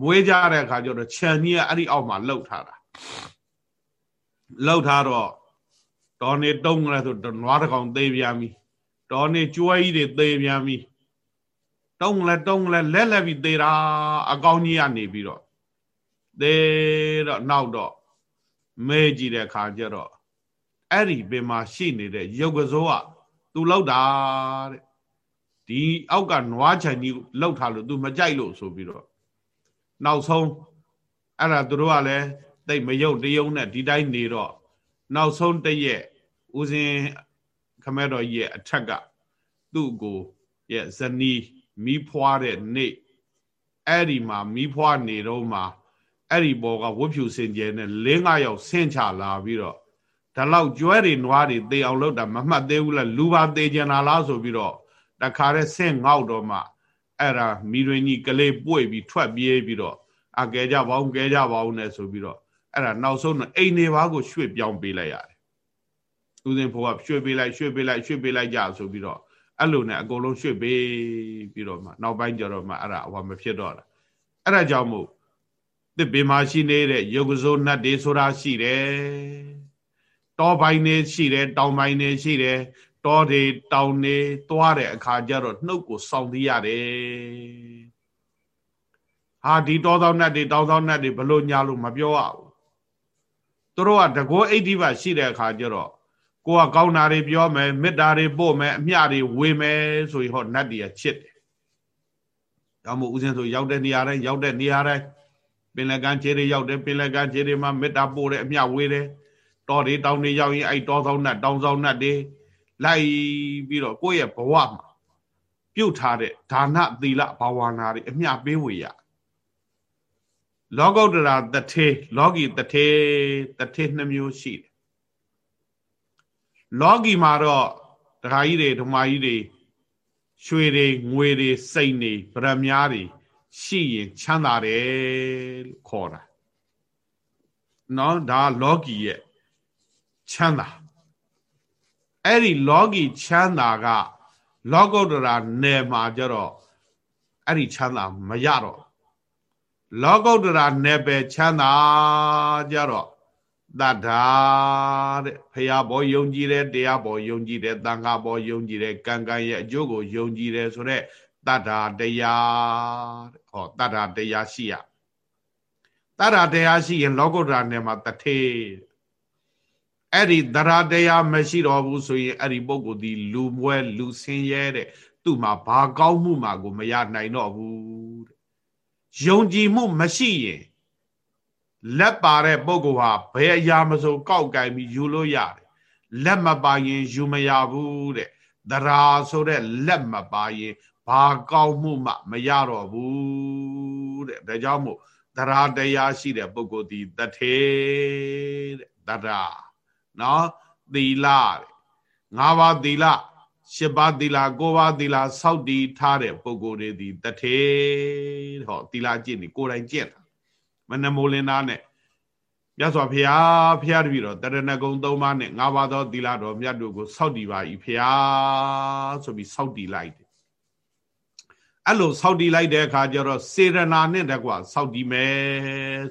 မွေးကြတဲ့အခါကျတော့ခြံကြီးကအဲ့ဒီအောက်မှာလှုပ်ထားတာလှုပ်ထားတော့တော်နေတုံးလဲဆိုနွားတစ်ကောင်သေးပြန်ပြီတော်နေကျွဲကြီးတွေသေးပြန်ပြီတုံးလဲတုံးလဲလက်လက်ပြီးသေးတာအကောင်ကြီးကနေပြီးတော့သေးတော့နောက်တော့မဲကြည့်တဲ့အခါကျတော့ အဲ့ဒီပင်မှာရှိနေတဲ့ရုပ်ကစိုးကသူလောက်တာတဲ့ဒီအောက်ကနွားချန်ကြီးလောက်ထားလို့ तू မကြိုက်လို့ဆိုပြီးတော့နောက်ဆုံးအဲ့ဒါသူတို့ကလည်းတိတ်မယုတ်တယုံနဲ့ဒီတိုင်းနေတော့နောက်ဆုံးတရက်ဦးစင်ခမဲတော်ကြီးရဲ့အထက်ကသူ့ကိုရဲ့ဇနီးမိဖွားတဲ့နေ့အဲ့ဒီမှာမိဖွားနေတော့မှအဲ့ဒီဘောကဝတ်ဖြူစင်ကျဲနဲ့လင်းငါရောက်ဆင်းချလာပြီးတော့ ဒါလောက်ကျွဲတွေနွားတွေသေအောင်လုပ်တာမမှတ်သေးဘူးလားလူပါသေကြတာလားဆိုပြီးတော့တခါတည်းဆင့်ငေါက်တော့မှအဲ့ဒါမိရင်းကြီးကလေးပွေပြီးထွက်ပြေးပြီးတော့အကဲကြပါအောင်ကဲကြပါအောင်နဲ့ဆိုပြီးတော့အဲ့ဒါနောက်ဆုံးတော့အိမ်နေပါကိုရွှေ့ပြောင်းပေးလိုက်ရတယ်ဦးစင်ဖိုးကရွှေ့ပေးလိုက်ရွှေ့ပေးလိုက်ရွှေ့ပေးလိုက်ကြဆိုပြီးတော့အဲ့လိုနဲ့အကုန်လုံးရွှေ့ပေးပြီးတော့မှနောက်ပိုင်းကျတော့မှအဲ့ဒါဟောမဖြစ်တော့တာအဲ့ဒါကြောင့်မို့တစ်ပင်မှာရှိနေတဲ့ယုတ်ကစိုးနတ်တွေဆိုတာရှိတယ် တောပိုင်းနေရှိတယ်တောင်ပိုင်းနေရှိတယ်တောတွေတောင်တွေသွားတဲ့အခါကျတော့နှုတ်ကိုစောင့်သိရတယ်ဟာဒီတောသောနတ်တွေတောင်သောနတ်တွေဘလို့ညာလို့မပြောရဘူးသူတို့ကတကောအိဋ္ဌိပါရှိတဲ့အခါကျတော့ကိုကကောင်းတာတွေပြောမယ်မေတ္တာတွေပို့မယ်အမျှတွေဝေမယ်ဆိုရင်ဟောနတ်တွေကချစ်တယ်။ဒါမှမဟုတ်ဦးဇင်းဆိုရောက်တဲ့နေရာတိုင်းရောက်တဲ့နေရာတိုင်းပင်လယ်ကမ်းခြေတွေရောက်တယ်ပင်လယ်ကမ်းခြေတွေမှာမေတ္တာပို့တယ်အမျှဝေတယ် တောတွေတောင်တွေရောက်ရင်အဲ့တောဆောင်နတ်တောင်ဆောင်နတ်တွေလိုက်ပြီးတော့ကိုယ့်ရဲ့ဘဝမှာပြုတ်ထားတဲ့ဒါနသီလဘာဝနာတွေအမျှပေးဝေရလောကုတ္တရာတထေလောကီတထေတထေနှမျိုးရှိတယ်လောကီမှာတော့တခါကြီးတွေဓမ္မကြီးတွေရွှေတွေငွေတွေစိတ်တွေဗရမ ्या တွေရှိရင်ချမ်းသာတယ်လို့ခေါ်တာနော်ဒါလောကီရဲ့ ချမ်းသာအဲ့ဒီလောကီချမ်းသာက လောကုတ္တရာနယ်မှာကြတော့အဲ့ဒီချမ်းသာမရတော့လောကုတ္တရာနယ်ပယ်ချမ်းသာကြတော့တတ္ထာတဲ့ဖရာဘောယုံကြည်တယ်တရားဘောယုံကြည်တယ်တန်ခါဘောယုံကြည်တယ်ကံကံရဲ့အကျိုးကိုယုံကြည်တယ်ဆိုတော့တတ္ထာတရားတဲ့ဟောတတ္ထာတရားရှိရတတ္ထာတရားရှိရင်လောကုတ္တရာနယ်မှာတထေ အဲ့ဒီတရာတရားမရှိတော့ဘူးဆိုရင်အဲ့ဒီပုဂ္ဂိုလ်ဒီလူမွဲလူဆင်းရဲတဲ့သူ့မှာဘာကောင်းမှုမှကိုမရနိုင်တော့ဘူးတဲ့ယုံကြည်မှုမရှိရင်လက်ပါတဲ့ပုဂ္ဂိုလ်ဟာဘယ်အရာမဆိုကောက်ကင်ပြီးယူလို့ရတယ်လက်မပါရင်ယူမရဘူးတဲ့တရာဆိုတဲ့လက်မပါရင်ဘာကောင်းမှုမှမရတော့ဘူးတဲ့ဒါကြောင့်မို့တရာတရားရှိတဲ့ပုဂ္ဂိုလ်ဒီတထေတဲ့တရာ နော်သီလတဲ့၅ပါးသီလ၈ပါးသီလ၉ပါးသီလစောက်တည်ထားတဲ့ပုဂ္ဂိုလ်တွေဒီတထေဟောသီလကျင့်နေကိုယ်တိုင်ကျင့်တာမနမိုလင်းသားနဲ့မြတ်စွာဘုရားဖျားတပြီတော့တရဏဂုံ၃ပါးနဲ့၅ပါးသောသီလတော်မြတ်တို့ကိုစောက်တည်ပါ၏ဖျားဆိုပြီးစောက်တည်လိုက်တယ်အဲ့လိုစောက်တည်လိုက်တဲ့အခါကျတော့စေရနာနဲ့တကွစောက်တည်မယ်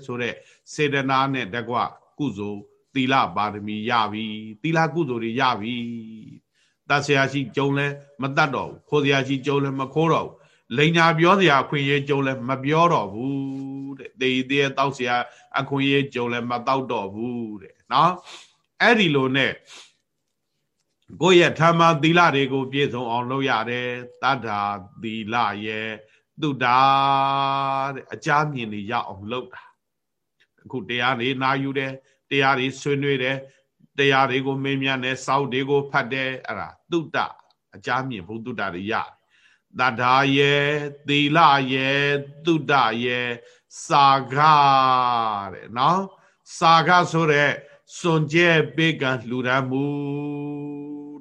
ဆိုတဲ့စေရနာနဲ့တကွကုစု သီလပါရမီရပြီသီလကုသိုလ်တွေရပြီတတ်ဆရာရှိကြုံလဲမတတ်တော့ဘူးခိုးဆရာရှိကြုံလဲမခိုးတော့ဘူးလိန်ညာပြောစရာအခွင့်အရေးကြုံလဲမပြောတော့ဘူးတဲ့တေးသေးတောက်ဆရာအခွင့်အရေးကြုံလဲမတောက်တော့ဘူးတဲ့နော်အဲ့ဒီလိုနဲ့ကိုယ့်ရဲ့ဓမ္မသီလတွေကိုပြည့်စုံအောင်လုပ်ရတယ်တတ္ထာသီလရဲ့တုဒ္ဒါတဲ့အကြမြင်နေရအောင်လုပ်တာအခုတရားနေနာယူတယ် တရားတွေဆွေးနွေးတယ်တရားတွေကိုမင်းမြတ်နဲ့စောက်တွေကိုဖတ်တယ်အဲ့ဒါတုတ္တအကြမြင်ဘုဒ္ဓတာတွေရတယ်တထာယေသီလယေတုတ္တယေစာကတဲ့နော်စာကဆိုတဲ့စွန်ကျဲပေးကံလှူဒန်းမှု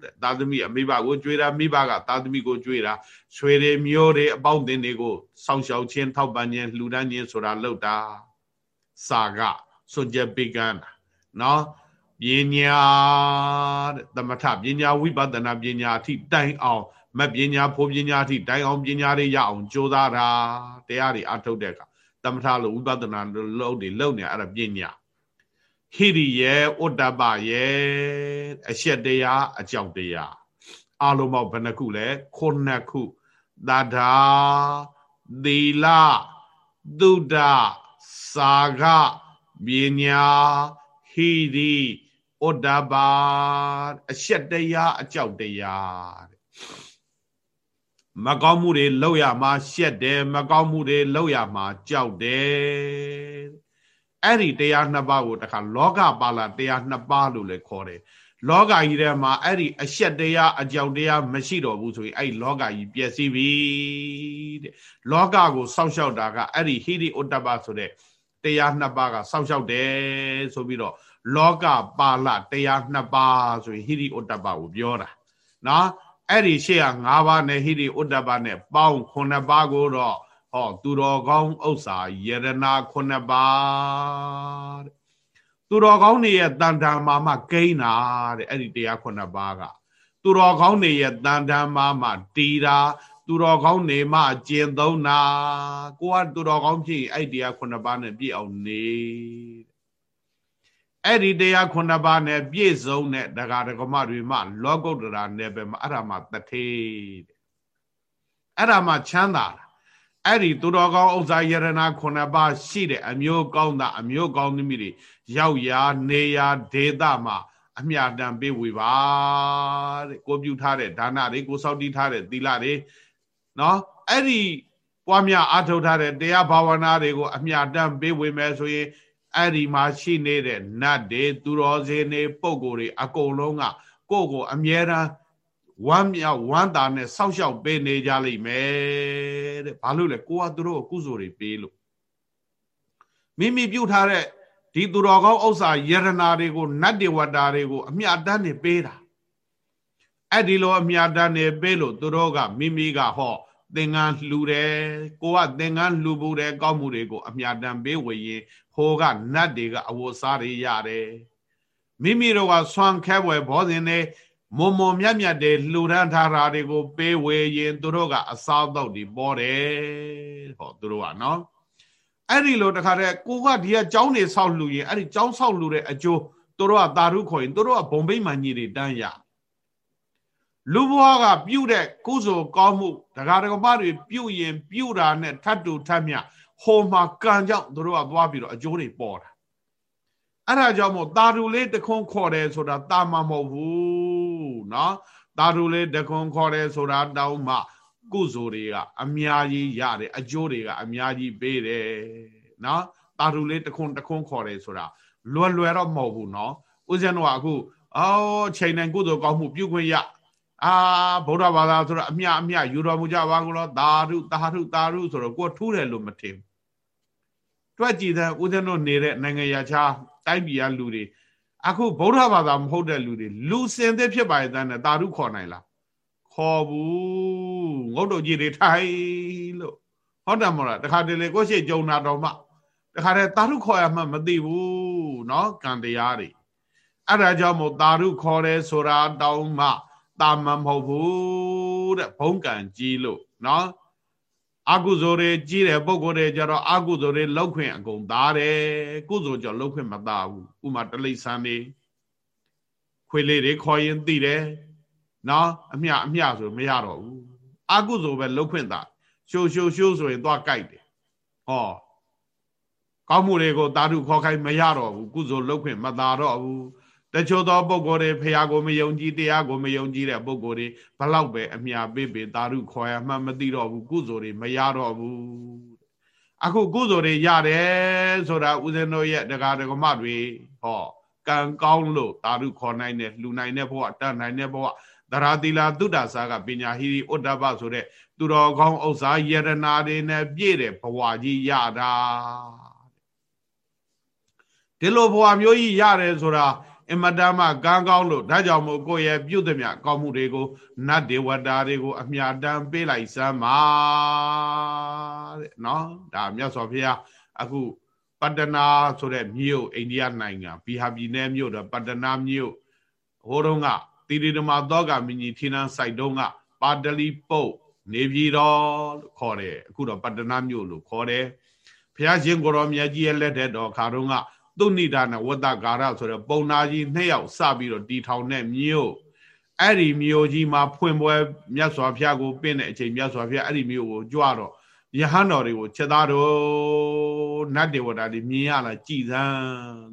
တဲ့သာသမီအမိဘကိုကြွေးတာမိဘကသာသမီကိုကြွေးတာဆွေတွေမျိုးတွေအပေါင်းအသင်းတွေကိုစောင့်ရှောက်ခြင်းထောက်ပံ့ခြင်းလှူဒန်းခြင်းဆိုတာလုပ်တာစာကစွန်ကျဲပေးကံ နော်ပညာတဲ့သမထပညာဝိပဿနာပညာအထိတိုင်အောင်မပညာဖို့ပညာအထိတိုင်အောင်ပညာတွေရအောင်ကြိုးစားတာတရားတွေအထုတ်တဲ့အခါသမထလို့ဝိပဿနာလို့တွေလုပ်နေအဲ့ဒါပညာဟိရိယေဥတ္တပယေအရှက်တရားအကြောက်တရားအလုံးပေါင်းဘယ်နှခုလဲခုနှစ်ခုသဒ္ဓါသီလသုဒ္ဓစာဂပညာ ဟိရိဩဒ္ဒပါအရှက်တရားအကြောက်တရားတဲ့မကောင်းမှုတွေလောက်ရမှာရှက်တယ်မကောင်းမှုတွေလောက်ရမှာကြောက်တယ်အဲ့ဒီတရားနှစ်ပါးကိုတခါလောကပါဠတရားနှစ်ပါးလို့လည်းခေါ်တယ်လောကကြီးထဲမှာအဲ့ဒီအရှက်တရားအကြောက်တရားမရှိတော့ဘူးဆိုရင်အဲ့ဒီလောကကြီးပျက်စီးပြီတဲ့လောကကိုစောင့်ရှောက်တာကအဲ့ဒီဟိရိဥတ္တပဆိုတဲ့ တရားနှစ်ပါးကစောင့်ရှောက်တယ်ဆိုပြီးတော့လောကပါဠတရားနှစ်ပါးဆိုရင်ဟိရိဥတ္တပကိုပြောတာနော်အဲ့ဒီရှေ့က၅ပါးနဲ့ဟိရိဥတ္တပနဲ့ပေါင်း9ပါးကိုတော့ဟောသူတော်ကောင်းဥစ္စာယရနာ9ပါးတဲ့သူတော်ကောင်းတွေရဲ့တန်တန်မာမှဂိမ်းတာတဲ့အဲ့ဒီတရား9ပါးကသူတော်ကောင်းတွေရဲ့တန်တန်မာမှတီးတာ သူတော်ကောင်းနေမှကျင်သုံးတာကိုကသူတော်ကောင်းဖြစ်ရင်အဲ့တရား9ပါးနဲ့ပြည့်အောင်နေအဲ့ဒီတရားခုနှစ်ပါးနဲ့ပြည့်စုံတဲ့ဒကာဒကမတွေမှလောကုတ္တရာနယ်ပယ်မှာအဲ့ဒါမှတထေးတဲ့အဲ့ဒါမှချမ်းသာတာအဲ့ဒီသူတော်ကောင်းဥစ္စာယရနာခုနှစ်ပါးရှိတဲ့အမျိုးကောင်းတာအမျိုးကောင်းသမီးတွေရောက်ရာနေရာဒေသမှာအမြတမ်းပေးဝေပါတဲ့ကိုပြုထားတဲ့ဒါနတွေကိုစောင့်တည်ထားတဲ့သီလတွေ နော်အဲ့ဒီပွားများအားထုတ်ထားတဲ့တရားဘာဝနာတွေကိုအမြတမ်းပေးဝေမယ်ဆိုရင်အဲ့ဒီမှာရှိနေတဲ့နတ်တွေသူတော်စင်တွေပုံကိုယ်တွေအကုန်လုံးကကိုယ့်ကိုအမြဲတမ်းဝမ်းမြောက်ဝမ်းသာနဲ့စောင့်ရှောက်ပေးနေကြလိမ့်မယ်တဲ့ဘာလို့လဲကိုကသူတို့ကုစုတွေပေးလို့မိမိပြုထားတဲ့ဒီသူတော်ကောင်းဥစ္စာယရနာတွေကိုနတ်တွေဝတ္တာတွေကိုအမြတ်တမ်းနေပေးတာအဲ့ဒီလိုအမြတ်တမ်းနေပေးလို့သူတို့ကမိမိကဟော သင်္ကန်းလှူတယ်ကိုကသင်္ကန်းလှူဖို့တဲ့ကောက်မှုတွေကိုအမြတ်တမ်းပေးဝေရင်ဟိုကနတ်တွေကအဝတ်စားတွေရတယ်မိမိတို့ကဆွမ်းခဲပွဲဘောဇင်တွေမုံမုံမြတ်မြတ်တွေလှူဒန်းထားတာတွေကိုပေးဝေရင်သူတို့ကအစားတော့တွေပေါ်တယ်ဟောသူတို့ကနော်အဲ့ဒီလိုတခါတည်းကိုကဒီကကြောင်းနေဆောက်လှူရင်အဲ့ဒီကြောင်းဆောက်လှူတဲ့အကျိုးသူတို့ကတာရုခေါ်ရင်သူတို့ကဘုံဘိမှန်ကြီးတွေတန်းရ လူဘဝကပြုတဲ့ကုသိုလ်ကောင်းမှုဒကာဒကမတွေပြုရင်ပြုတာနဲ့ထတ်တူထတ်မြဟိုမှာကံကြောင့်တို့ကသွားပြီးတော့အကျိုးတွေပေါ်တာအဲ့ဒါကြောင့်မို့တာတူလေးတခွန်းခေါ်တယ်ဆိုတာတာမမဟုတ်ဘူးเนาะတာတူလေးတခွန်းခေါ်တယ်ဆိုတာတောင်းမှကုသိုလ်တွေကအများကြီးရတယ်အကျိုးတွေကအများကြီးပေးတယ်เนาะတာတူလေးတခွန်းတခွန်းခေါ်တယ်ဆိုတာလွယ်လွယ်တော့မဟုတ်ဘူးเนาะဦးဇင်းတို့ကအခုအော်ချိန်တိုင်းကုသိုလ်ကောင်းမှုပြုခွင့်ရ အာဗုဒ္ဓဘာသာဆိုတော့အမြအမြယူတော်မူကြပါကုန်လို့သာဓုသာဓုသာဓုဆိုတော့ကိုယ်ထူးတယ်လို့မထင်တွက်ကြည့်တဲ့ဦးဇင်းတို့နေတဲ့နိုင်ငံရခြားတိုင်းပြည်ကလူတွေအခုဗုဒ္ဓဘာသာမဟုတ်တဲ့လူတွေလူစင်သက်ဖြစ်ပါရဲ့တန်းနဲ့သာဓုခေါ်နိုင်လားခေါ်ဘူးငုတ်တို့ကြီးတွေထိုင်လို့ဟုတ်တယ်မဟုတ်လားတခါတလေကိုရှိကြုံတာတော့မှတခါတည်းသာဓုခေါ်ရမှမသိဘူးเนาะကံတရားတွေအဲ့ဒါကြောင့်မို့သာဓုခေါ်တယ်ဆိုတာတောင်းမှ တာမန်မဟုတ်ဘူးတဲ့ဘုံကံကြီးလို့နော်အကုသိုလ်တွေကြီးတဲ့ပုံကိုယ်တွေကြတော့အကုသိုလ်တွေလောက်ခွင့်အကုန်သားတယ်ကုသိုလ်ကြောင့်လောက်ခွင့်မသားဘူးဥမာတလိษံနေခွေလေးတွေခေါ်ရင်သိတယ်နော်အမြအမြဆိုမရတော့ဘူးအကုသိုလ်ပဲလောက်ခွင့်သားရှိုးရှိုးရှိုးဆိုရင်သွားကြိုက်တယ်ဟောကောင်းမှုတွေကိုတာဓုခေါ်ခိုင်းမရတော့ဘူးကုသိုလ်လောက်ခွင့်မသားတော့ဘူး တချို့သောပုဂ္ဂိုလ်တွေဖះကိုမယုံကြည်တရားကိုမယုံကြည်တဲ့ပုဂ္ဂိုလ်တွေဘလောက်ပဲအမြပေးပေးသာဓုခေါ်ရမှမသိတော့ဘူးကုသိုလ်တွေမရတော့ဘူးအခုကုသိုလ်တွေရတယ်ဆိုတာဦးဇင်းတို့ရဲ့တရားဓမ္မတွေဟောကံကောင်းလို့သာဓုခေါ်နိုင်တဲ့လူနိုင်တဲ့ဘဝတတ်နိုင်တဲ့ဘဝသရတိလာသုဒ္ဓဆာကပညာဟိရိဥဒ္ဒပဆိုတဲ့သူတော်ကောင်းဥစ္စာယရနာတွေနဲ့ပြည့်တဲ့ဘဝကြီးရတာဒီလိုဘဝမျိုးကြီးရတယ်ဆိုတာ အမတမကံကောင်းလို့ဒါကြောင့်မို့ကိုယ့်ရဲ့ပြုသမျှကောင်းမှုတွေကိုနတ်ဒေဝတာတွေကိုအမြတမ်းပေးလိုက်စမ်းပါတဲ့နော်ဒါမြတ်စွာဘုရားအခုပတ္တနာဆိုတဲ့မြို့အိန္ဒိယနိုင်ငံဘီဟာပြည်နယ်မြို့တော့ပတ္တနာမြို့ဟိုတုန်းကတိရိဓမ္မသောကမင်းကြီးထင်းနှန်းစိုက်တုန်းကပါတလီပုတ်နေပြည်တော်လို့ခေါ်တယ်အခုတော့ပတ္တနာမြို့လို့ခေါ်တယ်ဘုရားရှင်ကိုရောမြတ်ကြီးရဲ့လက်ထက်တော်ခါတုန်းက သုဏိဒနာဝတ္တကာရဆိုတဲ့ပုံနာကြီးနှစ်ယောက်စပြီးတော့တီထောင်တဲ့မြို့အဲ့ဒီမြို့ကြီးမှာဖွင့်ပွဲမြတ်စွာဘုရားကိုပင့်တဲ့အချိန်မြတ်စွာဘုရားအဲ့ဒီမြို့ကိုကြွတော့ယဟန်တော်တွေကိုချက်သားတော်နတ်ဒေဝတာတွေမြင်ရလားကြည်စမ်း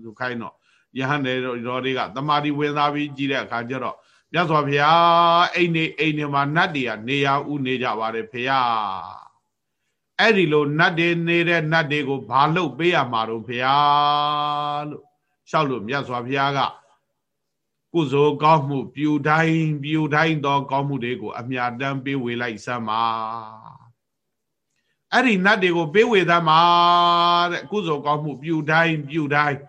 ဆိုခိုင်းတော့ယဟန်တော်တွေကတမာတိဝင်သားပြီးကြည်တဲ့အခါကျတော့မြတ်စွာဘုရားအိမ်နေအိမ်နေမှာနတ်တွေကနေရဥနေကြပါတယ်ဖေယ အဲ့ဒီလိုနတ်တွေနေတဲ့နတ်တွေကိုဘာလုပ်ပေးရမှာတော့ဖေယလို့လျှောက်လို့မြတ်စွာဘုရားကကုသိုလ်ကောင်းမှု ပြူတိုင်းပြူတိုင်းသောကောင်းမှုတွေကိုအမြတ်တမ်းပေးဝေလိုက်စမ်းပါအဲ့ဒီနတ်တွေကိုပေးဝေသမှာတဲ့ကုသိုလ်ကောင်းမှု ပြူတိုင်းပြူတိုင်း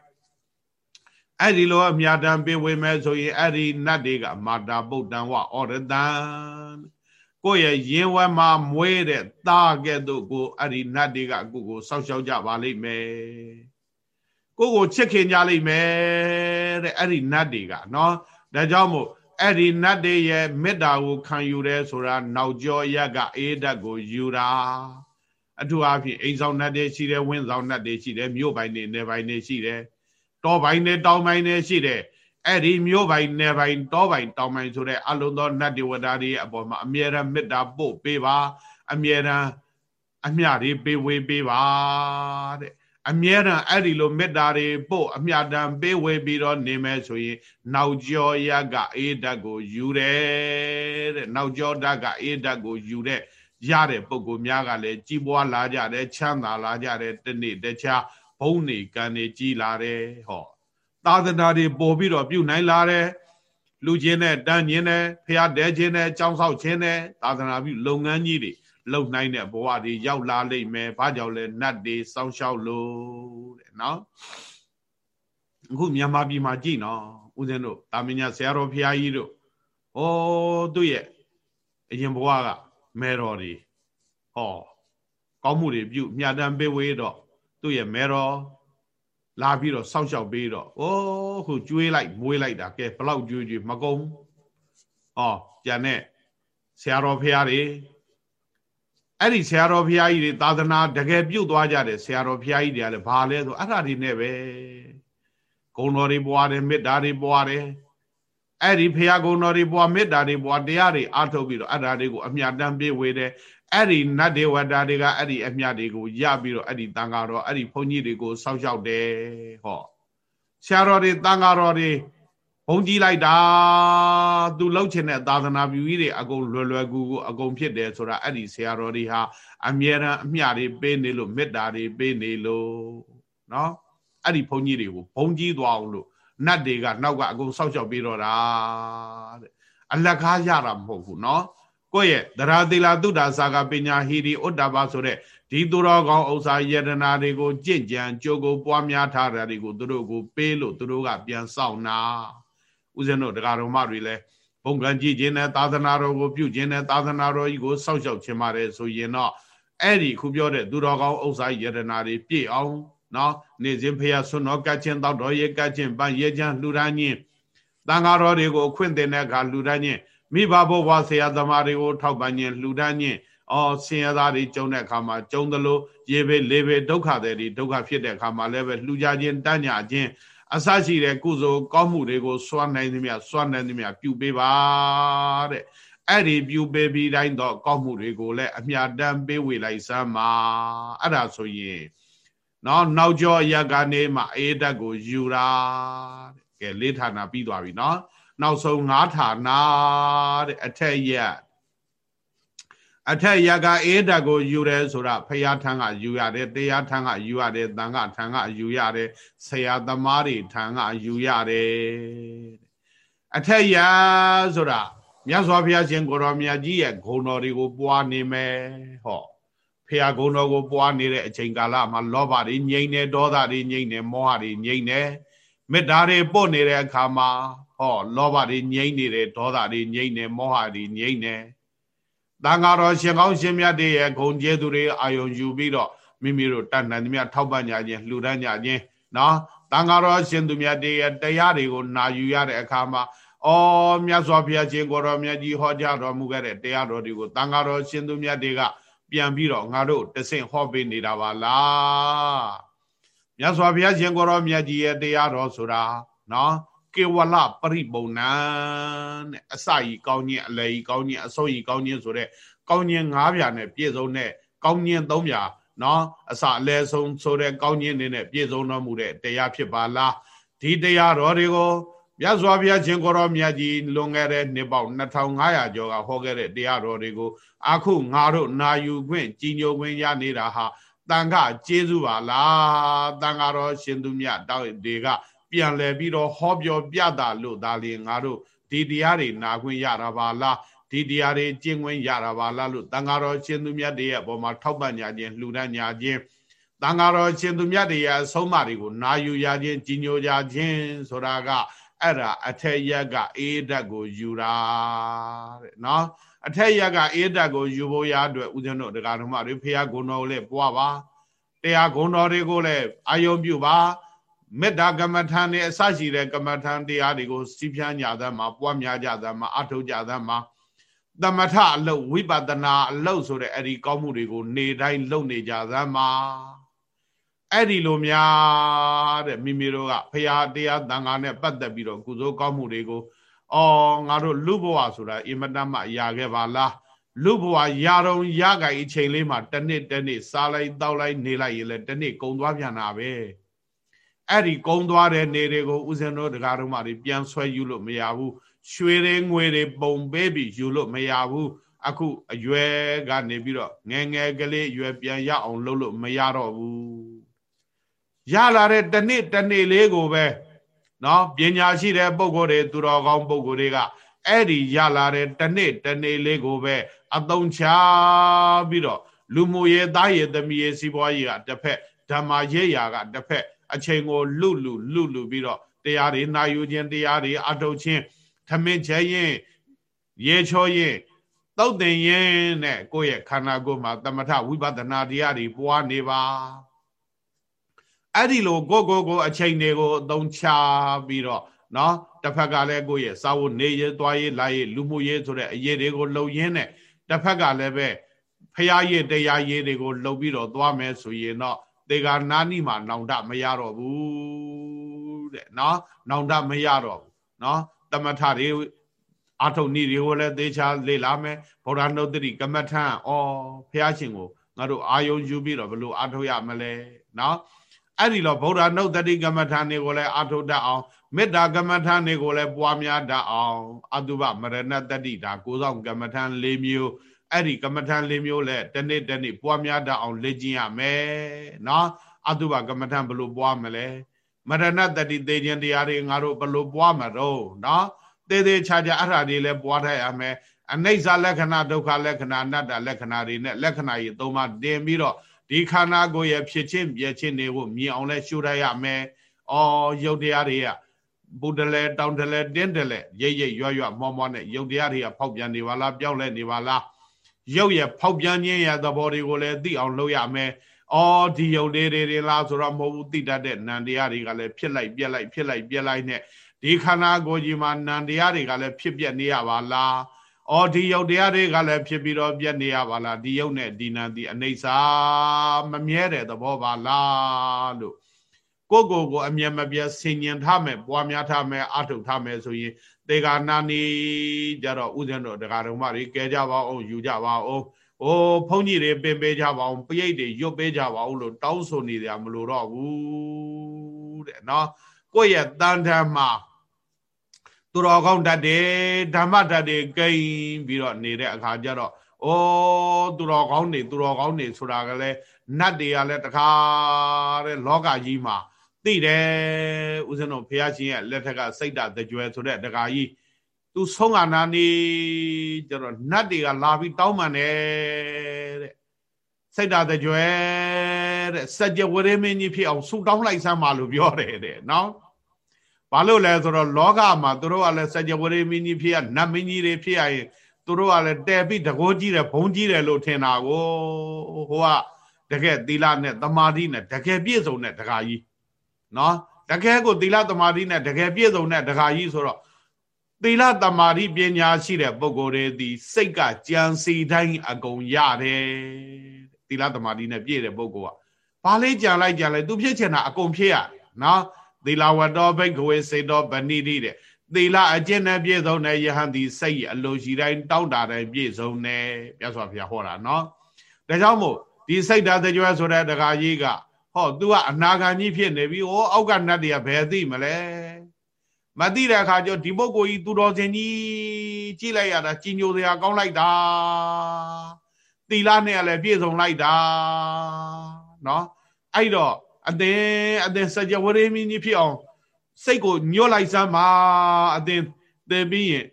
အဲ့ဒီလိုအမြတ်တမ်းပေးဝေမယ်ဆိုရင်အဲ့ဒီနတ်တွေကမာတာပုတ်တံဝဩရတံ ကိုယ့်ရဲ့ရင်ဝဲမှာမွေးတဲ့သားကဲ့သို့ကိုအဲ့ဒီနတ်တွေကကိုကိုစောက်ရှောက်ကြပါလိမ့်မယ်ကိုကိုချစ်ခင်ကြလိမ့်မယ်တဲ့အဲ့ဒီနတ်တွေကနော်ဒါကြောင့်မို့အဲ့ဒီနတ်တွေရဲ့မေတ္တာကိုခံယူတယ်ဆိုတာနောက်ကျောရက်ကအေးဓာတ်ကိုယူတာအထူးအားဖြင့်အိမ်ဆောင်နတ်တွေရှိတယ်ဝင်းဆောင်နတ်တွေရှိတယ်မြို့ပိုင်းတွေနယ်ပိုင်းတွေရှိတယ်တောပိုင်းတွေတောင်ပိုင်းတွေရှိတယ် အဲ့ဒီမြို့ပိုင်းနယ်ပိုင်းတောပိုင်းတောင်ပိုင်းဆိုတဲ့အလုံးသောနတ်ဒေဝတာတွေအပေါ်မှာအမြဲတမ်းမေတ္တာပို့ပေးပါ အမြဲတမ်းအမျှတွေပေးဝေးပေးပါတဲ့အမြဲတမ်းအဲ့ဒီလိုမေတ္တာတွေပို့အမျှတမ်းပေးဝေးပြီးတော့နေမယ်ဆိုရင်နောက်ကျော်ရကအေးဓာတ်ကိုယူတယ်တဲ့နောက်ကျော်ဓာတ်ကအေးဓာတ်ကိုယူတဲ့ရတဲ့ပုံကိုများကလည်းကြီးပွားလာကြတယ်ချမ်းသာလာကြတယ်တနေ့တခြားဘုံနေကံနေကြီးလာတယ်ဟော သာသနာတွေပေါ်ပြီးတော့ပြုနိုင်လာတယ်လူချင်းနဲ့တန်းချင်းနဲ့ဖះတဲချင်းနဲ့ကြောင်းဆောက်ချင်းနဲ့သာသနာပြုလုပ်ငန်းကြီးတွေလုံနိုင်တဲ့ဘဝတွေရောက်လာလိမ့်မယ်ဘာကြောင့်လဲနတ်တွေစောင်းရှောက်လို့တဲ့နော်အခုမြန်မာပြည်မှာကြည့်နော်ဦးဇင်းတို့တာမညာဆရာတော်ဖះကြီးတို့ဩသူ့ရဲ့အရင်ဘဝကမဲတော်တွေဟောကောင်းမှုတွေပြုမြတ်တမ်းပေးဝေးတော့သူ့ရဲ့မဲတော် လာပြီးတော့စောက်ရှောက်ပေးတော့အိုးခုကျွေးလိုက်မွေးလိုက်တာကဲဘလောက်ကျွေးကျွေးမကုန်ဩကြံတဲ့ဆရာတော်ဖះတွေအဲ့ဒီဆရာတော်ဖះကြီးတွေသာသနာတကယ်ပြုတ်သွားကြတယ်ဆရာတော်ဖះကြီးတွေကလည်းဘာလဲဆိုအဲ့ဒါတွေနဲ့ပဲဂုံတော်တွေပွားတယ်မေတ္တာတွေပွားတယ်အဲ့ဒီဖះဂုံတော်တွေပွားမေတ္တာတွေပွားတရားတွေအားထုတ်ပြီးတော့အဲ့ဒါတွေကိုအမြတ်တမ်းပြေးဝေတယ် အဲ့ဒီနတ်ဒေဝတာတွေကအဲ့ဒီအမြတ်တွေကိုရပြီးတော့အဲ့ဒီတန်ဃာတော်အဲ့ဒီဘုန်းကြီးတွေကိုစောက်ရှောက်တယ်ဟောဆရာတော်တွေတန်ဃာတော်တွေဘုံကြီးလိုက်တာသူလှုပ်ချင်တဲ့သာသနာပြုကြီးတွေအကုန်လွယ်လွယ်ကူကူအကုန်ဖြစ်တယ်ဆိုတာအဲ့ဒီဆရာတော်တွေဟာအမြဲတမ်းအမျှတွေပေးနေလို့မေတ္တာတွေပေးနေလို့နော်အဲ့ဒီဘုန်းကြီးတွေကိုဘုံကြီးသွားအောင်လို့နတ်တွေကနောက်ကအကုန်စောက်ရှောက်ပြီးတော့တာတဲ့အလကားရတာမဟုတ်ဘူးနော် ကိုယ့်ရဲ့သရတိလာတုဒ္ဒါစာကပညာဟိရိဥတ္တပါဆိုတဲ့ဒီသူတော်ကောင်းဥစ္စာယတနာတွေကိုကြင့်ကြံကြိုးကိုပွားများထားတာတွေကိုသူတို့ကိုပေးလို့သူတို့ကပြန်ဆောင်နာဥစဉ်တို့တရားတော်မတွေလည်းဘုံကံကြည့်ခြင်းနဲ့သာသနာတော်ကိုပြုခြင်းနဲ့သာသနာတော်ကြီးကိုစောင့်ရှောက်ခြင်းပါတယ်ဆိုရင်တော့အဲ့ဒီခုပြောတဲ့သူတော်ကောင်းဥစ္စာယတနာတွေပြည့်အောင်နော်နေစဉ်ဖះဆွတော်ကတ်ခြင်းတောက်တော်ရေကတ်ခြင်းပန်းရေချမ်းလှူဒန်းခြင်းတန်ဃာတော်တွေကိုအခွင့်တင်တဲ့အခါလှူဒန်းခြင်း မိဘဘဝဆရာသမားတွေကိုထောက်ပံ့ခြင်းလှူဒန်းခြင်းအော်ဆင်းရဲသားတွေကြုံတဲ့အခါမှာကြုံသလိုရေဘေးလေဘေးဒုက္ခတွေဒုက္ခဖြစ်တဲ့အခါမှာလည်းပဲလှူကြခြင်းတန်းညခြင်းအစရှိတဲ့ကုသိုလ်ကောင်းမှုတွေကိုစွမ်းနိုင်သမျှစွမ်းနိုင်သမျှပြုပေးပါတဲ့အဲ့ဒီပြုပေးပြီးတိုင်းတော့ကောင်းမှုတွေကိုလည်းအမြတ်တမ်းပေးဝေလိုက်စမ်းပါအဲ့ဒါဆိုရင်နော်နောက်ကျော်အရကနေမှအေးဓာတ်ကိုယူတာတဲ့ကဲလေးဌာနပြီးသွားပြီနော် နောက်ဆုံးငါးဌာနတဲ့အထက်ရက်အထက်ရကအေးဓာတ်ကိုယူတယ်ဆိုတာဖရာထံကယူရတယ်တရားထံကယူရတယ်တန်ခထံကယူရတယ်ဆရာသမားတွေထံကယူရတယ်အထက်ရဆိုတာမြတ်စွာဘုရားရှင်ကိုတော်မြတ်ကြီးရဲ့ဂုဏ်တော်တွေကိုပွားနေမယ်ဟောဖះဂုဏ်တော်ကိုပွားနေတဲ့အချိန်ကာလမှာလောဘတွေငြိမ့်နေဒေါသတွေငြိမ့်နေမောဟတွေငြိမ့်နေမေတ္တာတွေပို့နေတဲ့အခါမှာ ဟောလောဘတွေငြိမ့်နေတယ်ဒေါသတွေငြိမ့်နေမောဟတွေငြိမ့်နေတန်ဃာတော်ရှင်ကောင်းရှင်မြတ်တွေရဲ့ဂုံကျေးဇူးတွေအာယုံယူပြီးတော့မိမိတို့တတ်နိုင်သမျှထောက်ပံ့ကြခြင်းလှူဒန်းကြခြင်းနော်တန်ဃာတော်ရှင်သူမြတ်တွေရဲ့တရားတွေကိုနာယူရတဲ့အခါမှာအော်မြတ်စွာဘုရားရှင်ကိုတော်မြတ်ကြီးဟောကြားတော်မူခဲ့တဲ့တရားတော်တွေကိုတန်ဃာတော်ရှင်သူမြတ်တွေကပြန်ပြီးတော့ငါတို့တဆင့်ဟောပေးနေတာပါလားမြတ်စွာဘုရားရှင်ကိုတော်မြတ်ကြီးရဲ့တရားတော်ဆိုတာနော် ကေဝလပရိပုံဏံတဲ့အစကြီးကောင်းခြင်းအလယ်ကြီးကောင်းခြင်းအဆုံးကြီးကောင်းခြင်းဆိုတဲ့ကောင်းခြင်း၅ပြာနဲ့ပြည့်စုံတဲ့ကောင်းခြင်း၃ပြာနော်အစအလယ်ဆုံးဆိုတဲ့ကောင်းခြင်းတွေနဲ့ပြည့်စုံတော်မူတဲ့တရားဖြစ်ပါလားဒီတရားတော်တွေကိုမြတ်စွာဘုရားရှင်ကိုရောမြတ်ကြီးလွန်ခဲ့တဲ့နှစ်ပေါက်2500ကျော်ကဟောခဲ့တဲ့တရားတော်တွေကိုအခုငါတို့နာယူခွင့်ကြီးညိုခွင့်ရနေတာဟာတန်ခကျေးဇူးပါလားတန်ခါတော်ရှင်သူမြတ်တောက်တွေက ပြန်လဲပြီးတော့ဟောပြောပြတာလို့ဒါလျင်ငါတို့ဒီတရားတွေနာခွင့်ရတာပါလားဒီတရားတွေကျင့်ခွင့်ရတာပါလားလို့တန်ဃာတော်ရှင်သူမြတ်တွေရဲ့အပေါ်မှာထောက်ပံ့ညာခြင်းလှူဒန်းညာခြင်းတန်ဃာတော်ရှင်သူမြတ်တွေရဲ့အဆုံးအမတွေကိုနာယူရခြင်းကြီးညိုကြခြင်းဆိုတာကအဲ့ဒါအထက်ရက်ကအေးဓာတ်ကိုယူတာတဲ့နော်အထက်ရက်ကအေးဓာတ်ကိုယူဖို့ရအတွက်ဦးဇင်းတို့တရားဓမ္မတွေဖះဂုဏ်တော်ကိုလည်းပွားပါတရားဂုဏ်တော်တွေကိုလည်းအာယုံပြုပါ မေတ္တာကမ္မထံနဲ့အစရှိတဲ့ကမ္မထံတရားတွေကိုစီးပြညာသမ်းမှာပွားများကြသမ်းမှာအထုတ်ကြသမ်းမှာသမထအလုပ်ဝိပဿနာအလုပ်ဆိုတဲ့အဲ့ဒီကောင်းမှုတွေကိုနေတိုင်းလုပ်နေကြသမ်းမှာအဲ့ဒီလိုများတဲ့မိမိတို့ကဖရာတရားတန်ခါနဲ့ပတ်သက်ပြီးတော့ကုသိုလ်ကောင်းမှုတွေကိုအော်ငါတို့လူဘဝဆိုတာအင်မတန်မှရခဲ့ပါလားလူဘဝရတော့ရကြအချိန်လေးမှာတစ်နှစ်တစ်နှစ်စားလိုက်တောက်လိုက်နေလိုက်ရင်လည်းတစ်နှစ်ကုံသွားပြန်တာပဲ အဲ့ဒီကုံသွားတဲ့နေတွေကိုဥစဉ်တို့တရားတော်မှတွေပြန်ဆွဲယူလို့မရဘူးရွှေတွေငွေတွေပုံပေးပြီးယူလို့မရဘူးအခုအရွယ်ကနေပြီးတော့ငယ်ငယ်ကလေးအရွယ်ပြန်ရအောင်လုပ်လို့မရတော့ဘူးရလာတဲ့တနေ့တနေ့လေးကိုပဲနော်ပညာရှိတဲ့ပုဂ္ဂိုလ်တွေသူတော်ကောင်းပုဂ္ဂိုလ်တွေကအဲ့ဒီရလာတဲ့တနေ့တနေ့လေးကိုပဲအသုံးချပြီးတော့လူမှုရေးသားရေးသမီးရေးစီးပွားရေးကတစ်ဖက်ဓမ္မရေးရာကတစ်ဖက် အချိန်ကိုလူလူလူလူပြီးတော့တရားတွေနာယူခြင်းတရားတွေအထုတ်ခြင်းထမင်းချရင်ရေချောရင်တုတ်တင်ရင်နဲ့ကိုယ့်ရဲ့ခန္ဓာကိုယ်မှာတမထဝိပဿနာတရားတွေပွားနေပါအဲ့ဒီလိုကိုကိုကိုအချိန်တွေကိုအသုံးချပြီးတော့နော်တစ်ဖက်ကလည်းကိုယ့်ရဲ့စာဝတ်နေရသွားရေးလာရေးလူမှုရေးဆိုတဲ့အရေးတွေကိုလှုပ်ရင်းနဲ့တစ်ဖက်ကလည်းပဲဖရာရေးတရားရေးတွေကိုလှုပ်ပြီးတော့သွားမယ်ဆိုရင်တော့ တေဂာနာနိမှာနောင်တမရတော့ဘူးတဲ့နော်နောင်တမရတော့ဘူးနော်တမထတွေအာထုံနည်းတွေကိုလည်းသေချာလေ့လာမယ်ဗုဒ္ဓနုတ္တိကမ္မထံဩဖះရှင်ကိုငါတို့အာယုံယူပြီးတော့ဘလို့အာထုရမလဲနော်အဲ့ဒီတော့ဗုဒ္ဓနုတ္တိကမ္မထာတွေကိုလည်းအာထုတတ်အောင်မေတ္တာကမ္မထာတွေကိုလည်းပွားများတတ်အောင်အတုပမရဏတတိဒါကိုဆောင်ကမ္မထာ၄မျိုး အဲ့ဒီကမ္မထာ၄မျိုးလည်းတနေ့တနေ့ပွားများတတ်အောင်လေ့ကျင့်ရမယ်နော်အတုပကမ္မထာဘလို့ပွားမလဲမရဏတတိသေခြင်းတရားတွေငါတို့ဘလို့ပွားမှာတော့နော်သေသေးချာချာအဲ့ဒါတွေလည်းပွားထားရမယ်အနိစ္စလက္ခဏာဒုက္ခလက္ခဏာအနတ္တလက္ခဏာတွေနဲ့လက္ခဏာကြီးသုံးပါးတင်ပြီးတော့ဒီခန္ဓာကိုယ်ရဲ့ဖြစ်ချင်းပြချင်းတွေကိုမြင်အောင်လဲရှုရရမယ်။အော်ယုတ်တရားတွေကဘုဒ္ဓလဲတောင်တလဲတင်းတလဲရိပ်ရိပ်ရွရွမောမောနဲ့ယုတ်တရားတွေကဖောက်ပြန်နေပါလားပြောင်းလဲနေပါလား။ ယုတ်ရဲ့ဖောက်ပြန်ခြင်းရဲ့သဘောတွေကိုလည်းသိအောင်လုပ်ရမယ်။အော်ဒီယုတ်လေးတွေလားဆိုတော့မဟုတ်ဘူးသိတတ်တဲ့နံတရားတွေကလည်းဖြစ်လိုက်ပြက်လိုက်ဖြစ်လိုက်ပြက်လိုက်နဲ့ဒီခန္ဓာကိုယ်ကြီးမှာနံတရားတွေကလည်းဖြစ်ပြက်နေရပါလား။အော်ဒီယုတ်တရားတွေကလည်းဖြစ်ပြီးတော့ပြက်နေရပါလားဒီယုတ်နဲ့ဒီနံဒီအနေစာမမြဲတဲ့သဘောပါလားလို့ကိုကိုကိုအမြဲမပြတ်ဆင်ញင်ထားမယ်ပွားများထားမယ်အထုတ်ထားမယ်ဆိုရင် တေဂာနာနီကြတော့ဥစဉ်တို့တရားတော်မတွေကဲကြပါအောင်ယူကြပါအောင်ဟိုဘုန်းကြီးတွေပင်ပေးကြပါအောင်ပိဋိတွေရွတ်ပေးကြပါအောင်လို့တောင်းဆိုနေကြမလို့တော့ဘူးတဲ့နော်ကိုယ့်ရဲ့တန်ထမ်းမှာသူတော်ကောင်းတတ်တယ်ဓမ္မတတ်တယ်ကိန်းပြီးတော့နေတဲ့အခါကျတော့အိုးသူတော်ကောင်းနေသူတော်ကောင်းနေဆိုတာကလည်းနတ်တွေကလည်းတခါတဲ့လောကကြီးမှာ သိတယ်ဦးဇင်းတို့ဘုရားရှင်ရဲ့လက်ထက်ကစိတ်တတကြွယ်ဆိုတဲ့တခါကြီးသူဆုံးကနာနေကျတော့နတ်တွေကလာပြီးတောင်းပန်တယ်တဲ့စိတ်ဓာတ်ကြွယ်တဲ့စัจ java ဝရမင်းကြီးဖြစ်အောင်ဆူတောင်းလိုက်စမ်းပါလို့ပြောတယ်တဲ့နော်ဘာလို့လဲဆိုတော့လောကမှာသူတို့ကလည်းစัจ java ဝရမင်းကြီးဖြစ်ရနတ်မင်းကြီးတွေဖြစ်ရရင်သူတို့ကလည်းတဲပြီးတကိုးကြီးတယ်ဘုံကြီးတယ်လို့ထင်တာကိုဟိုကတကယ်သီလနဲ့တမာတိနဲ့တကယ်ပြည့်စုံတဲ့တခါကြီး နော်တကယ်ကိုသီလတမာတိနဲ့တကယ်ပြည့်စုံတဲ့တခါကြီးဆိုတော့သီလတမာတိပညာရှိတဲ့ပုဂ္ဂိုလ်တွေဒီစိတ်ကကြံစီတိုင်းအကုန်ရတယ်သီလတမာတိနဲ့ပြည့်တဲ့ပုဂ္ဂိုလ်ကဘာလေးကြံလိုက်ကြံလိုက်သူဖြစ်ချင်တာအကုန်ဖြစ်ရတယ်နော်သီလဝတ္တောဘိကဝေစေတောဗဏိတိတဲ့သီလအကျင့်နဲ့ပြည့်စုံတဲ့ယဟန်ဒီစိတ်အလိုရှိတိုင်းတောက်တာတိုင်းပြည့်စုံတယ်ပြတ်စွာဘုရားဟောတာနော်ဒါကြောင့်မို့ဒီစိတ်ဓာတ်ကြွယ်ဆိုတဲ့တခါကြီးက ဟော तू ကအနာဂံကြီးဖြစ်နေပြီဟောအောက်ကနတ်တွေကဘယ်သိမလဲမသိတဲ့အခါကျဒီပုဂ္ဂိုလ်ကြီးသူတော်စင်ကြီးကြည့်လိုက်ရတာကြီးညိုစရာကောင်းလိုက်တာသီလနဲ့လည်းပြည့်စုံလိုက်တာနော်အဲ့တော့အသင်အသင်စကြဝဠာမင်းကြီးဖြစ်အောင်စိတ်ကိုညှို့လိုက်စမ်းပါအသင်သိပြီးရင်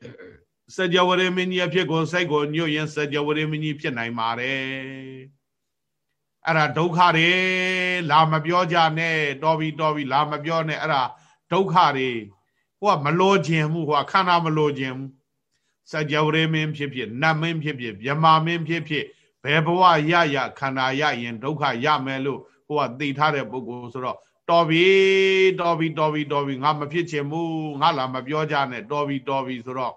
စကြဝဠာမင်းကြီးအဖြစ်ကိုစိတ်ကိုညှို့ရင်စကြဝဠာမင်းကြီးဖြစ်နိုင်ပါတယ် အဲ့ဒါဒုက္ခတွေလာမပြောကြနဲ့တော်ပြီတော်ပြီလာမပြောနဲ့အဲ့ဒါဒုက္ခတွေဟိုကမလိုခြင်းမှုဟိုကခန္ဓာမလိုခြင်းမှုစကြဝဠာမင်းဖြစ်ဖြစ်နတ်မင်းဖြစ်ဖြစ်မြမာမင်းဖြစ်ဖြစ်ဘယ်ဘဝရရခန္ဓာရရင်ဒုက္ခရမယ်လို့ဟိုကသိထားတဲ့ပုဂ္ဂိုလ်ဆိုတော့တော်ပြီတော်ပြီတော်ပြီတော်ပြီငါမဖြစ်ချင်ဘူးငါလာမပြောကြနဲ့တော်ပြီတော်ပြီဆိုတော့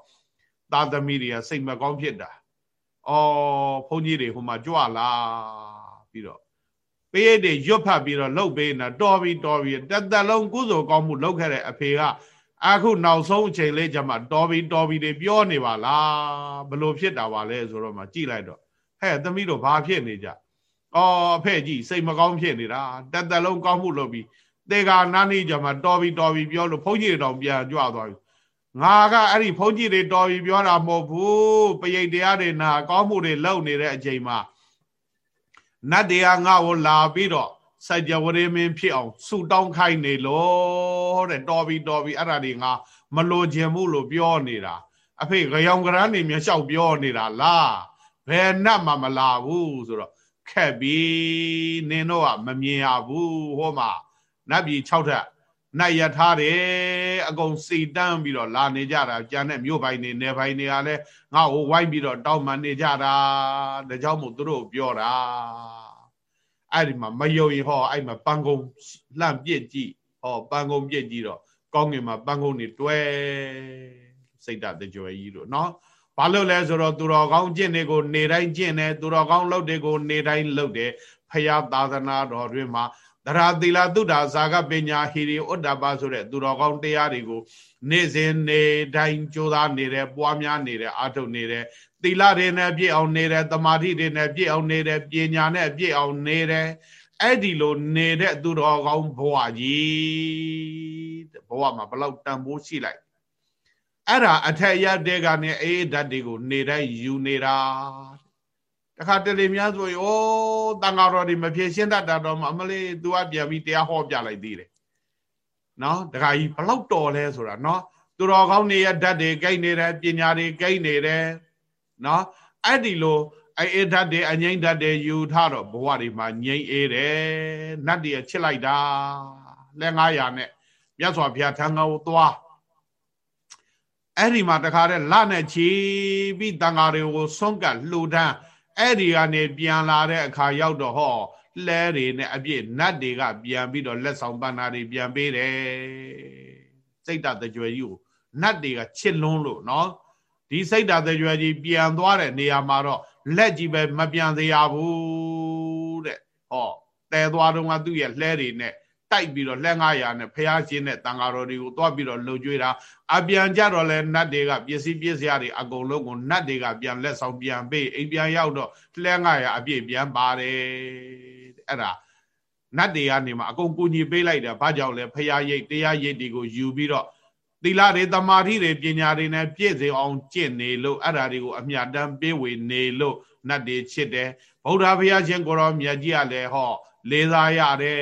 သာသမီတွေကစိတ်မကောင်းဖြစ်တာ။အော်ဘုန်းကြီးတွေဟိုမှာကြွလာ ပြီးတော့ပေးရတဲ့ရွတ်ဖတ်ပြီးတော့လှုပ်ပေးနေတာတော်ပြီတော်ပြီတသက်လုံးကုသိုလ်ကောင်းမှုလုပ်ခဲ့တဲ့အဖေကအခုနောက်ဆုံးအချိန်လေးကျမှတော်ပြီတော်ပြီတွေပြောနေပါလားဘလို့ဖြစ်တာပါလဲဆိုတော့မှကြည်လိုက်တော့ဟဲ့သမီးတို့ဘာဖြစ်နေကြအော်အဖေကြီးစိတ်မကောင်းဖြစ်နေတာတသက်လုံးကောင်းမှုလုပ်ပြီးတေကာနာနေကြမှာတော်ပြီတော်ပြီပြောလို့ဘုန်းကြီးတွေတောင်ပြန်ကြွသွားပြီငါကအဲ့ဒီဘုန်းကြီးတွေတော်ပြီပြောတာမဟုတ်ဘူးပရိတ်တရားတွေနာကောင်းမှုတွေလုပ်နေတဲ့အချိန်မှာ နတ်တရားငါ့ကိုလာပြီးတော့စัจ java ရမင်းဖြစ်အောင်ဆူတောင်းခိုင်းနေလို့တဲ့တော်ပြီတော်ပြီအဲ့ဒါတွေငါမလိုချင်ဘူးလို့ပြောနေတာအဖေကြောင်ကရန်းနေမြလျှောက်ပြောနေတာလားဘယ်နတ်မှမလာဘူးဆိုတော့ခက်ပြီနင်တို့ကမမြင်ရဘူးဟောမှာနတ်ပြည်6ထပ် နတ်ရထားတယ်အကုန်စီတန်းပြီးတော့လာနေကြတာကြံတဲ့မြို့ပိုင်းနေနယ်ပိုင်းတွေကလည်းငါ့ကိုဝိုင်းပြီးတော့တောင်းပန်နေကြတာဒါကြောင့်မို့သူတို့ပြောတာအဲ့ဒီမှာမယုံရင်ဟောအဲ့မှာပန်းကုံလှန့်ပြစ်ကြည့်ဟောပန်းကုံပြစ်ကြည့်တော့ကောင်းငင်မှာပန်းကုံနေတွဲစိတ်ဓာတ်ကြွယ်ကြီးတို့နော်ဘာလို့လဲဆိုတော့သူတော်ကောင်းကျင့်တွေကိုနေတိုင်းကျင့်တယ်သူတော်ကောင်းလုပ်တွေကိုနေတိုင်းလုပ်တယ်ဖရာသာသနာတော်တွင်မှာ တရာသီလသုဒ္ဓဇာကပညာဟိရိဥဒ္ဒပါဆိုတဲ့သူတော်ကောင်းတရားတွေကိုနေ့စဉ်နေတိုင်းကြိုးစားနေတယ်ပွားများနေတယ်အာထုတ်နေတယ်သီလတွေနဲ့ပြည့်အောင်နေတယ်တမာတိတွေနဲ့ပြည့်အောင်နေတယ်ပညာနဲ့ပြည့်အောင်နေတယ်အဲ့ဒီလိုနေတဲ့သူတော်ကောင်းဘဝကြီးဘဝမှာဘလောက်တန်ဖိုးရှိလိုက်အဲ့ဒါအထက်ရတဲ့ကနေအေးဓာတ်တွေကိုနေတိုင်းယူနေတာ တခါတလေများဆိုရင်ဩတန်ဃာတော်တွေမဖြေရှင်းတတ်တာတော့အမလေး तू ကပြန်ပြီးတရားဟောပြလိုက်သေးတယ်နော်တခါကြီးဘလောက်တော်လဲဆိုတာနော်သူတော်ကောင်းနေရဓာတ်တွေကိတ်နေတယ်ပညာတွေကိတ်နေတယ်နော်အဲ့ဒီလိုအဲ့အေးဓာတ်တွေအငိမ့်ဓာတ်တွေယူထားတော့ဘဝတွေမှာငြိမ့်အေးတယ်နတ်တွေချစ်လိုက်တာလက်900နဲ့မြတ်စွာဘုရားထံကိုသွားအဲ့ဒီမှာတခါတည်းလနဲ့ချီပြီးတန်ဃာတွေကိုဆုံးကလှူဒန်း အဲ့ဒီကနေပြန်လာတဲ့အခါရောက်တော့ဟောလဲတွေနဲ့အပြည့်နတ်တွေကပြန်ပြီးတော့လက်ဆောင်ပန်းနာတွေပြန်ပေးတယ်စိတ်တကြွယ်ကြီးကိုနတ်တွေကချစ်လွန်းလို့နော်ဒီစိတ်တကြွယ်ကြီးပြန်သွားတဲ့နေရာမှာတော့လက်ကြီးပဲမပြန်သေးရဘူးတဲ့ဟောတဲသွားတော့ကသူ့ရဲ့လှဲတွေနဲ့ တိုက်ပြီးတော့လက်900နဲ့ဖះရှင်နဲ့တန်ဃာတော်တွေကိုတွားပြီးတော့လှုပ်ကြွေးတာအပြန်ကြတော့လဲနတ်တွေကပစ္စည်းပစ္စည်းတွေအကုန်လုံးကိုနတ်တွေကပြန်လက်ဆောင်ပြန်ပေးအိမ်ပြန်ရောက်တော့လက်900အပြည့်ပြန်ပါတယ်အဲ့ဒါနတ်တွေကနေမှအကုန်ကူညီပေးလိုက်တာဘာကြောင့်လဲဖះရိတ်တရားရိတ်တွေကိုယူပြီးတော့သီလတွေတမာတိတွေပညာတွေနဲ့ပြည့်စုံအောင်ကျင့်နေလို့အဲ့ဒါတွေကိုအမြတ်တမ်းပေးဝေနေလို့နတ်တွေချစ်တယ်ဗုဒ္ဓဘုရားရှင်ကိုရောမြတ်ကြီးကလည်းဟော လေးစားရတယ်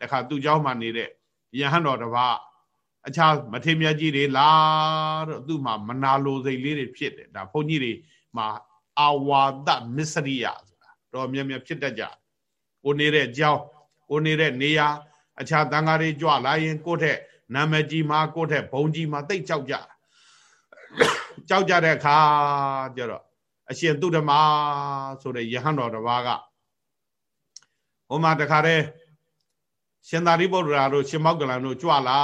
တခါသူ့เจ้าမှနေတဲ့ယဟန်တော်တစ်ပါး အခြားမထေမြတ်ကြီးတွေလာတော့သူ့မှာမနာလိုစိတ်လေးတွေဖြစ်တယ်ဒါဘုန်းကြီးတွေမှာအာဝါဒမစ္စရိယဆိုတာတော့မြဲမြဲဖြစ်တတ်ကြကိုနေတဲ့အကြောင်းကိုနေတဲ့နေရာအခြားတန်ဃာတွေကြွလာရင်ကိုယ့်ထက်နာမည်ကြီးမှာကိုယ့်ထက်ဘုံကြီးမှာတိတ်ကြောက်ကြကြောက်ကြတဲ့အခါကျတော့အရှင်သူဓမ္မဆိုတဲ့ယဟန်တော်တစ်ပါးက ဟိုမှာတခါတည်းရှင်သာရိပုတ္တရာတို့ရှင်မောက္ကလန်တို့ကြွလာ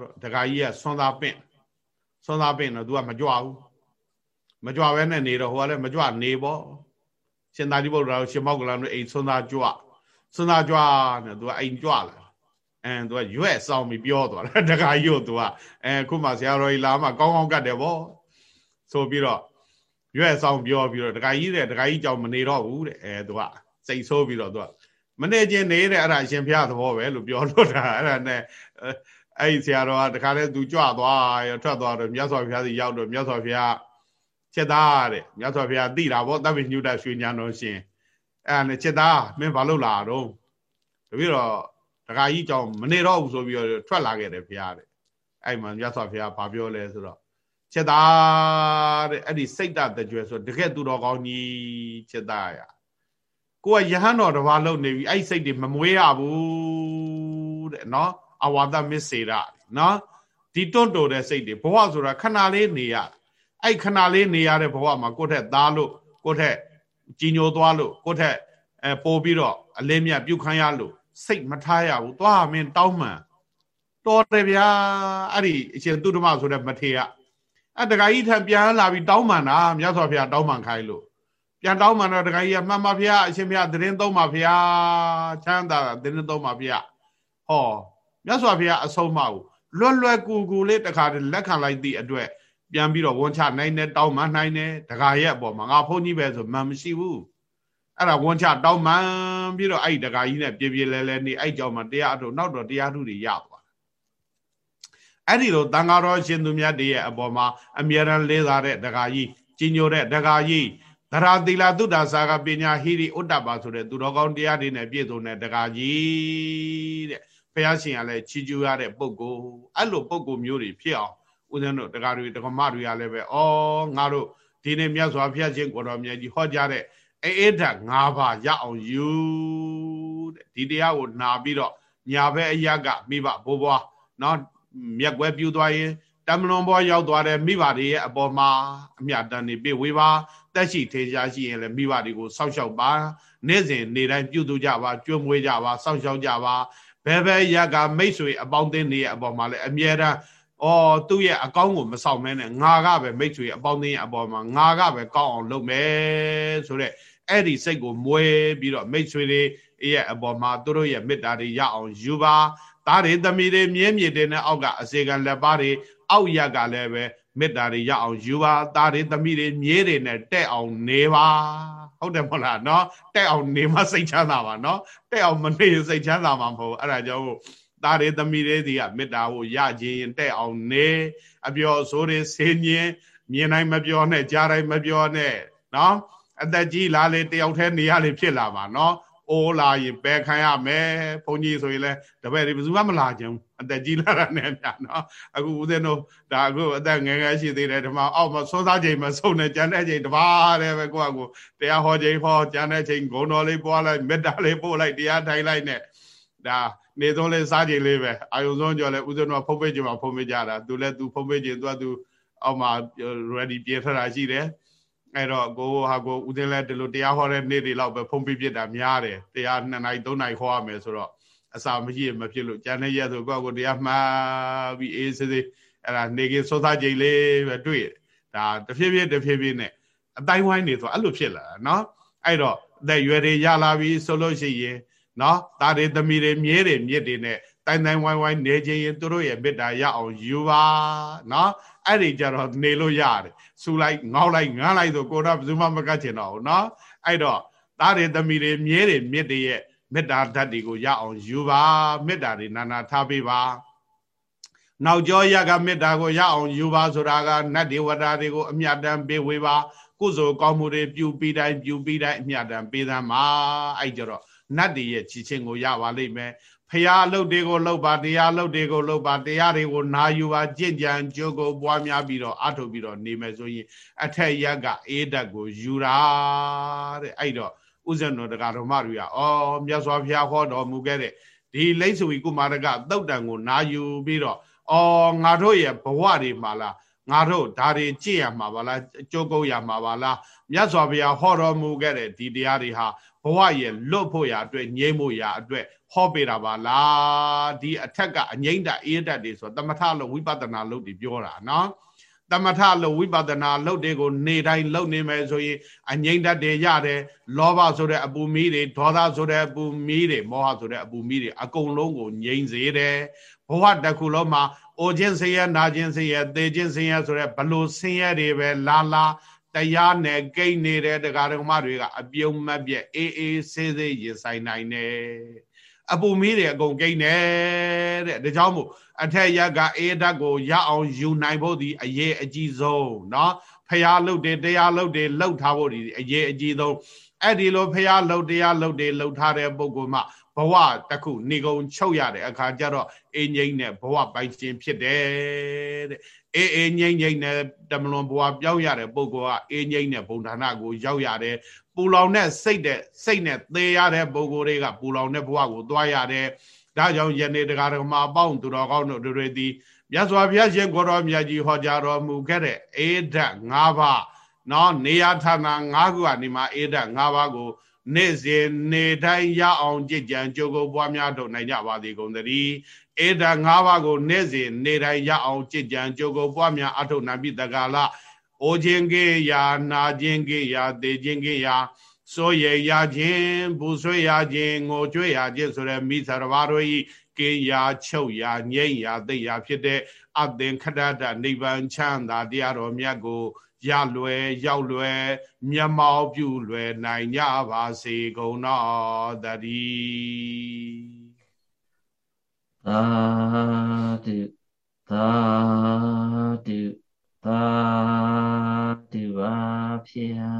တော့တခါကြီးကဆွမ်းသာပင့်ဆွမ်းသာပင့်တော့ तू ကမကြွဘူးမကြွဘဲနဲ့နေတော့ဟိုကလည်းမကြွနေပေါ့ရှင်သာရိပုတ္တရာတို့ရှင်မောက္ကလန်တို့အိမ်ဆွမ်းသာကြွဆွမ်းသာကြွနဲ့ तू ကအိမ်ကြွလာအဲ तू ကရွက်ဆောင်ပြီးပြောသွားတယ်တခါကြီးကို तू ကအဲခုမှဆရာတော်ကြီးလာမှကောင်းကောင်းကတ်တယ်ပေါ့ဆိုပြီးတော့ရွက်ဆောင်ပြောပြီးတော့တခါကြီးတဲ့တခါကြီးကြောင့်မနေတော့ဘူးတဲ့အဲ तू ကစိတ်ဆိုးပြီးတော့ तू က မနေချင်းနေတဲ့အဲ့ဒါအရှင်ဘုရားသဘောပဲလို့ပြောလို့တာအဲ့ဒါနဲ့အဲ့ဒီဆရာတော်ကတခါလဲသူကြွသွားရထွက်သွားတော့မြတ်စွာဘုရားစီရောက်တော့မြတ်စွာဘုရားချက်သားတဲ့မြတ်စွာဘုရားသိတာဗောတပ်ပိညုတရွှေညာတော်ရှင်အဲ့ဒါနဲ့ချက်သားမင်းဘာလုပ်လာတော့တပည့်တော့တခါကြီးကြောင့်မနေတော့ဘူးဆိုပြီးတော့ထွက်လာခဲ့တယ်ဘုရားတဲ့အဲ့မှာမြတ်စွာဘုရားဘာပြောလဲဆိုတော့ချက်သားတဲ့အဲ့ဒီစိတ်တတကြွယ်ဆိုတကယ်သူတော်ကောင်းကြီးချက်သားရ ကိုကယဟန်တော်တစ်ပါးလုံနေပြီအဲ့စိတ်တွေမမွေးရဘူးတဲ့နော်အဝါဒမစ္စေရနော်ဒီတွန့်တိုတဲ့စိတ်တွေဘဝဆိုတာခဏလေးနေရအဲ့ခဏလေးနေရတဲ့ဘဝမှာကိုယ့်ထက်သားလို့ကိုယ့်ထက်ကြီးညိုသွားလို့ကိုယ့်ထက်အဲပို့ပြီးတော့အလင်းမြတ်ပြုတ်ခမ်းရလို့စိတ်မထားရဘူးသွားမင်းတောင်းမှန်တော်တယ်ဗျာအဲ့ဒီအရှင်သူဓမ္မဆိုတဲ့မထေရအဲ့တခါကြီးထံပြန်လာပြီးတောင်းမှန်တာမြတ်စွာဘုရားတောင်းမှန်ခိုင်းလို့ ပြန်တောင်းမှတော့တခါကြီးကမှန်ပါဗျာအရှင်ဘုရားသတင်းသုံးပါဗျာချမ်းသာသတင်းသုံးပါဗျာဟောမြတ်စွာဘုရားအဆုံးမကိုလွယ်လွယ်ကူကူလေးတခါတည်းလက်ခံလိုက်သည့်အတွက်ပြန်ပြီးတော့ဝန်ချနိုင်တယ်တောင်းမှနိုင်တယ်တခါရဲ့အပေါ်မှာငါဖုန်းကြီးပဲဆိုမှန်မရှိဘူးအဲ့ဒါဝန်ချတောင်းမှန်ပြီးတော့အဲ့ဒီတခါကြီးနဲ့ပြေပြေလဲလဲနေအဲ့ကြောင့်မှတရားအထုနောက်တော့တရားထုတွေရသွားအဲ့ဒီလိုတန်ဃာတော်ရှင်သူမြတ်တွေရဲ့အပေါ်မှာအမြဲတမ်းလေးစားတဲ့တခါကြီးကြီးညိုတဲ့တခါကြီး သရသီလာသုဒ္ဓဆာကပညာဟိရိဥတ္တပါဆိုတဲ့သူတော်ကောင်းတရားတွေနဲ့ပြည့်စုံတဲ့တကာကြီးတဲ့ဘုရားရှင်ကလည်းချီးကျူးရတဲ့ပုဂ္ဂိုလ်အဲ့လိုပုဂ္ဂိုလ်မျိုးတွေဖြစ်အောင်ဦးဇင်းတို့တကာတွေတက္ကမတွေကလည်းပဲဩငါတို့ဒီနေ့မြတ်စွာဘုရားရှင်ကိုတော်မြတ်ကြီးဟောကြားတဲ့အေးအေးဓာတ်၅ပါးရအောင်ယူတဲ့ဒီတရားကိုနာပြီးတော့ညာဘက်အရကမိဘဘိုးဘွားနော်မြက်ွယ်ပြူသွားရင် တမလွန်ဘောရောက်သွားတဲ့မိဘတွေရဲ့အပေါ်မှာအမြတ်တန်နေပြဝေပါတက်ရှိထေရှားရှိရင်လည်းမိဘတွေကိုစောင့်ရှောက်ပါနေ့စဉ်နေ့တိုင်းပြုစုကြပါကျွမ်းမွေးကြပါစောင့်ရှောက်ကြပါဘယ်ဘယ်ရကမိတ်ဆွေအပေါင်းအသင်းတွေရဲ့အပေါ်မှာလည်းအမြဲတမ်းအော်သူ့ရဲ့အကောင်းကိုမဆောင်မဲနဲ့ငါကပဲမိတ်ဆွေအပေါင်းအသင်းရဲ့အပေါ်မှာငါကပဲကောင်းအောင်လုပ်မယ်ဆိုတော့အဲ့ဒီစိတ်ကိုမွဲပြီးတော့မိတ်ဆွေတွေရဲ့အပေါ်မှာသူတို့ရဲ့မေတ္တာတွေရအောင်ယူပါသားတွေသမီးတွေမြဲမြည်တဲ့အောက်ကအစေခံလက်ပါတွေ အောက်ရက်ကလည်းပဲမေတ္တာတွေရအောင်ယူပါသားတွေသမီးတွေမြေးတွေနဲ့တဲ့အောင်နေပါဟုတ်တယ်မဟုတ်လားเนาะတဲ့အောင်နေမှစိတ်ချမ်းသာပါเนาะတဲ့အောင်မနေစိတ်ချမ်းသာမှာမဟုတ်အဲ့ဒါကြောင့်သားတွေသမီးတွေဒီကမေတ္တာကိုရခြင်းတဲ့အောင်နေအပြောဆိုးတွေဆင်းញင်းမြင်တိုင်းမပြောနဲ့ကြားတိုင်းမပြောနဲ့เนาะအသက်ကြီးလာလေတယောက်တည်းနေရလေဖြစ်လာပါเนาะ အိုးလာရင်ပယ်ခံရမယ်ဘုန်းကြီးဆိုရင်လည်းတပည့်တွေဘယ်သူမှမလာကြဘူးအသက်ကြီးလာတာနဲ့ဗျာနော်အခုဦးဇင်းတို့ဒါအခုအသက်ငယ်ငယ်ရှိသေးတယ်ဓမ္မအောက်မှာစောစားချိန်မှာစုံနေကြတဲ့ချိန်တပါးတယ်ပဲကိုယ့်အကိုတရားဟောချိန်ဟောကြတဲ့ချိန်ဂုံတော်လေးပွားလိုက်မေတ္တာလေးပို့လိုက်တရားထိုင်လိုက်နဲ့ဒါနေသုံးလေးစားချိန်လေးပဲအာယုံဆုံးကြော်လဲဦးဇင်းတို့ဖုံးပေးချိန်မှာဖုံးပေးကြတာသူလည်းသူဖုံးပေးချိန်သူကသူအောက်မှာ ready ပြေထတာရှိတယ် အဲ့တော့ကိုဟာကိုဦးသိန်းလဲဒီလိုတရားဟောတဲ့နေ့တွေလောက်ပဲဖုံးပြပြတာများတယ်တရား2နိုင်3နိုင်ဟောရမယ်ဆိုတော့အစာမရှိမဖြစ်လို့ကျန်တဲ့ရက်ဆိုကိုယ့်ကိုတရားမှားပြီးအေးစေးစေးအဲ့ဒါနေကင်းစောသားကြိမ်လေးပဲတွေ့ဒါတဖြည်းဖြည်းတဖြည်းဖြည်းနဲ့အတိုင်းဝိုင်းနေဆိုအဲ့လိုဖြစ်လာတာเนาะအဲ့တော့အသက်ရွယ်တွေရလာပြီဆိုလို့ရှိရင်เนาะသားတွေသမီးတွေမြဲတွေမြစ်တွေနဲ့တိုင်းတိုင်းဝိုင်းဝိုင်းနေခြင်းရင်တို့ရဲ့မေတ္တာရအောင်ယူပါเนาะအဲ့ဒီကြတော့နေလို့ရတယ် ဆူလိုက်ငေါက်လိုက်ငန်းလိုက်ဆိုကိုတော့ဘယ်သူမှမကတ်ချင်တော့ဘူးเนาะအဲ့တော့သားတွေသမီးတွေမြဲတွေမြစ်တွေရဲ့မေတ္တာဓာတ်တွေကိုရအောင်ယူပါမေတ္တာတွေနာနာထားပေးပါနောက်ကျောရကမေတ္တာကိုရအောင်ယူပါဆိုတာကနတ်ဒေဝတာတွေကိုအမြတ်တမ်းပေးဝေပါကုသိုလ်ကောင်းမှုတွေပြုပြီးတိုင်းပြုပြီးတိုင်းအမြတ်တမ်းပေးသမ်းပါအဲ့ကြတော့နတ်တွေရဲ့ချီချင်းကိုရပါလိမ့်မယ် ဖဖရာအလုပ်တွေကိုလုပ်ပါတရားအလုပ်တွေကိုလုပ်ပါတရားတွေကိုနာယူပါကြင်ကြံကြိုးကိုပွားများပြီးတော့အထုတ်ပြီးတော့နေမယ်ဆိုရင်အထက်ရက်ကအေးဓာတ်ကိုယူတာတဲ့အဲ့တော့ဥဇဏတော်တရားတော်မတွေကဩမြတ်စွာဘုရားဟောတော်မူခဲ့တဲ့ဒီလိမ့်စွေကုမာရကသုတ်တံကိုနာယူပြီးတော့ဩငါတို့ရဲ့ဘဝတွေမှာလားငါတို့ဒါတွေကြည့်ရမှာပါလားကြိုးကုပ်ရမှာပါလားမြတ်စွာဘုရားဟောတော်မူခဲ့တဲ့ဒီတရားတွေဟာဘဝရဲ့လွတ်ဖို့ရာအတွက်ငြိမ်းဖို့ရာအတွက် ဟောပေးတာပါလားဒီအထက်ကအငိမ့်တအေးတတ်တွေဆိုတမထလို့ဝိပဿနာလို့ဒီပြောတာနော်တမထလို့ဝိပဿနာလုပ်တွေကိုနေတိုင်းလုပ်နေမယ်ဆိုရင်အငိမ့်တတ်တွေရတယ်လောဘဆိုတဲ့အပူမီးတွေဒေါသဆိုတဲ့အပူမီးတွေမောဟဆိုတဲ့အပူမီးတွေအကုန်လုံးကိုငြိမ့်စေတယ်ဘဝတစ်ခုလုံးမှာအိုခြင်းဆင်းရဲနာခြင်းဆင်းရဲသေခြင်းဆင်းရဲဆိုတဲ့ဘလို့ဆင်းရဲတွေပဲလာလာတရားနဲ့ကိန်းနေတဲ့တရားဓမ္မတွေကအပြုံးမပြက်အေးအေးဆေးဆေးရင်ဆိုင်နိုင်တယ် အပူမီးတွေအကုန်ကိန်းနေတဲ့ဒါကြောင့်မို့အထက်ရက်ကအေးဓာတ်ကိုရအောင်ယူနိုင်ဖို့ဒီအရေးအကြီးဆုံးเนาะဖျားလုတ်တယ်တရားလုတ်တယ်လှုပ်ထားဖို့ဒီအရေးအကြီးဆုံးအဲ့ဒီလိုဖျားလုတ်တရားလုတ်တယ်လှုပ်ထားတဲ့ပုဂ္ဂိုလ်မှဘဝတစ်ခုနေကုန်ချုပ်ရတဲ့အခါကျတော့အင်းငိမ့်နဲ့ဘဝပိုင်ခြင်းဖြစ်တယ်တဲ့အေးအေးငိမ့်ငိမ့်နဲ့တမလွန်ဘဝပြောင်းရတဲ့ပုဂ္ဂိုလ်ကအေးငိမ့်နဲ့ဘုံဌာနကိုရောက်ရတယ် ပူလောင်တဲ့စိတ်တဲ့စိတ်နဲ့သေရတဲ့ပုဂ္ဂိုလ်တွေကပူလောင်တဲ့ဘဝကိုသွားရတယ်ဒါကြောင့်ယနေ့တရားဓမ္မအပေါင်းသူတော်ကောင်းတို့တွေသည်မြတ်စွာဘုရားရှင်ကိုတော်မြတ်ကြီးဟောကြားတော်မူခဲ့တဲ့အေဒတ်၅ပါးနော်နေရဌာန၅ခုကနေမှာအေဒတ်၅ပါးကို နေ့စဉ်နေတိုင်းရအောင်ကြည်ကြံကြိုးကိုပွားများထုတ်နိုင်ကြပါသည်ကုန်သတည်းအေဒတ်၅ပါးကိုနေ့စဉ်နေတိုင်းရအောင်ကြည်ကြံကြိုးကိုပွားများအထုတ်နိုင်ပြီတကာလ အိုခြင်းကေယာနာခြင်းကေယာသေခြင်းကေယာစိုးရရခြင်းဘူဆွေရခြင်းငိုကြွေရခြင်းဆိုတဲ့မိသရဘာတို့ဤကေယာချုပ်ရာငြိမ့်ရာသိရာဖြစ်တဲ့အသင်္ခတတနိဗ္ဗာန်ချမ်းသာတရားတော်မြတ်ကိုရလွယ်ရောက်လွယ်မျက်မှောက်ပြုလွယ်နိုင်ကြပါစေကုန်တော်တည်းသာတုသာတု သာတုပါဖျာ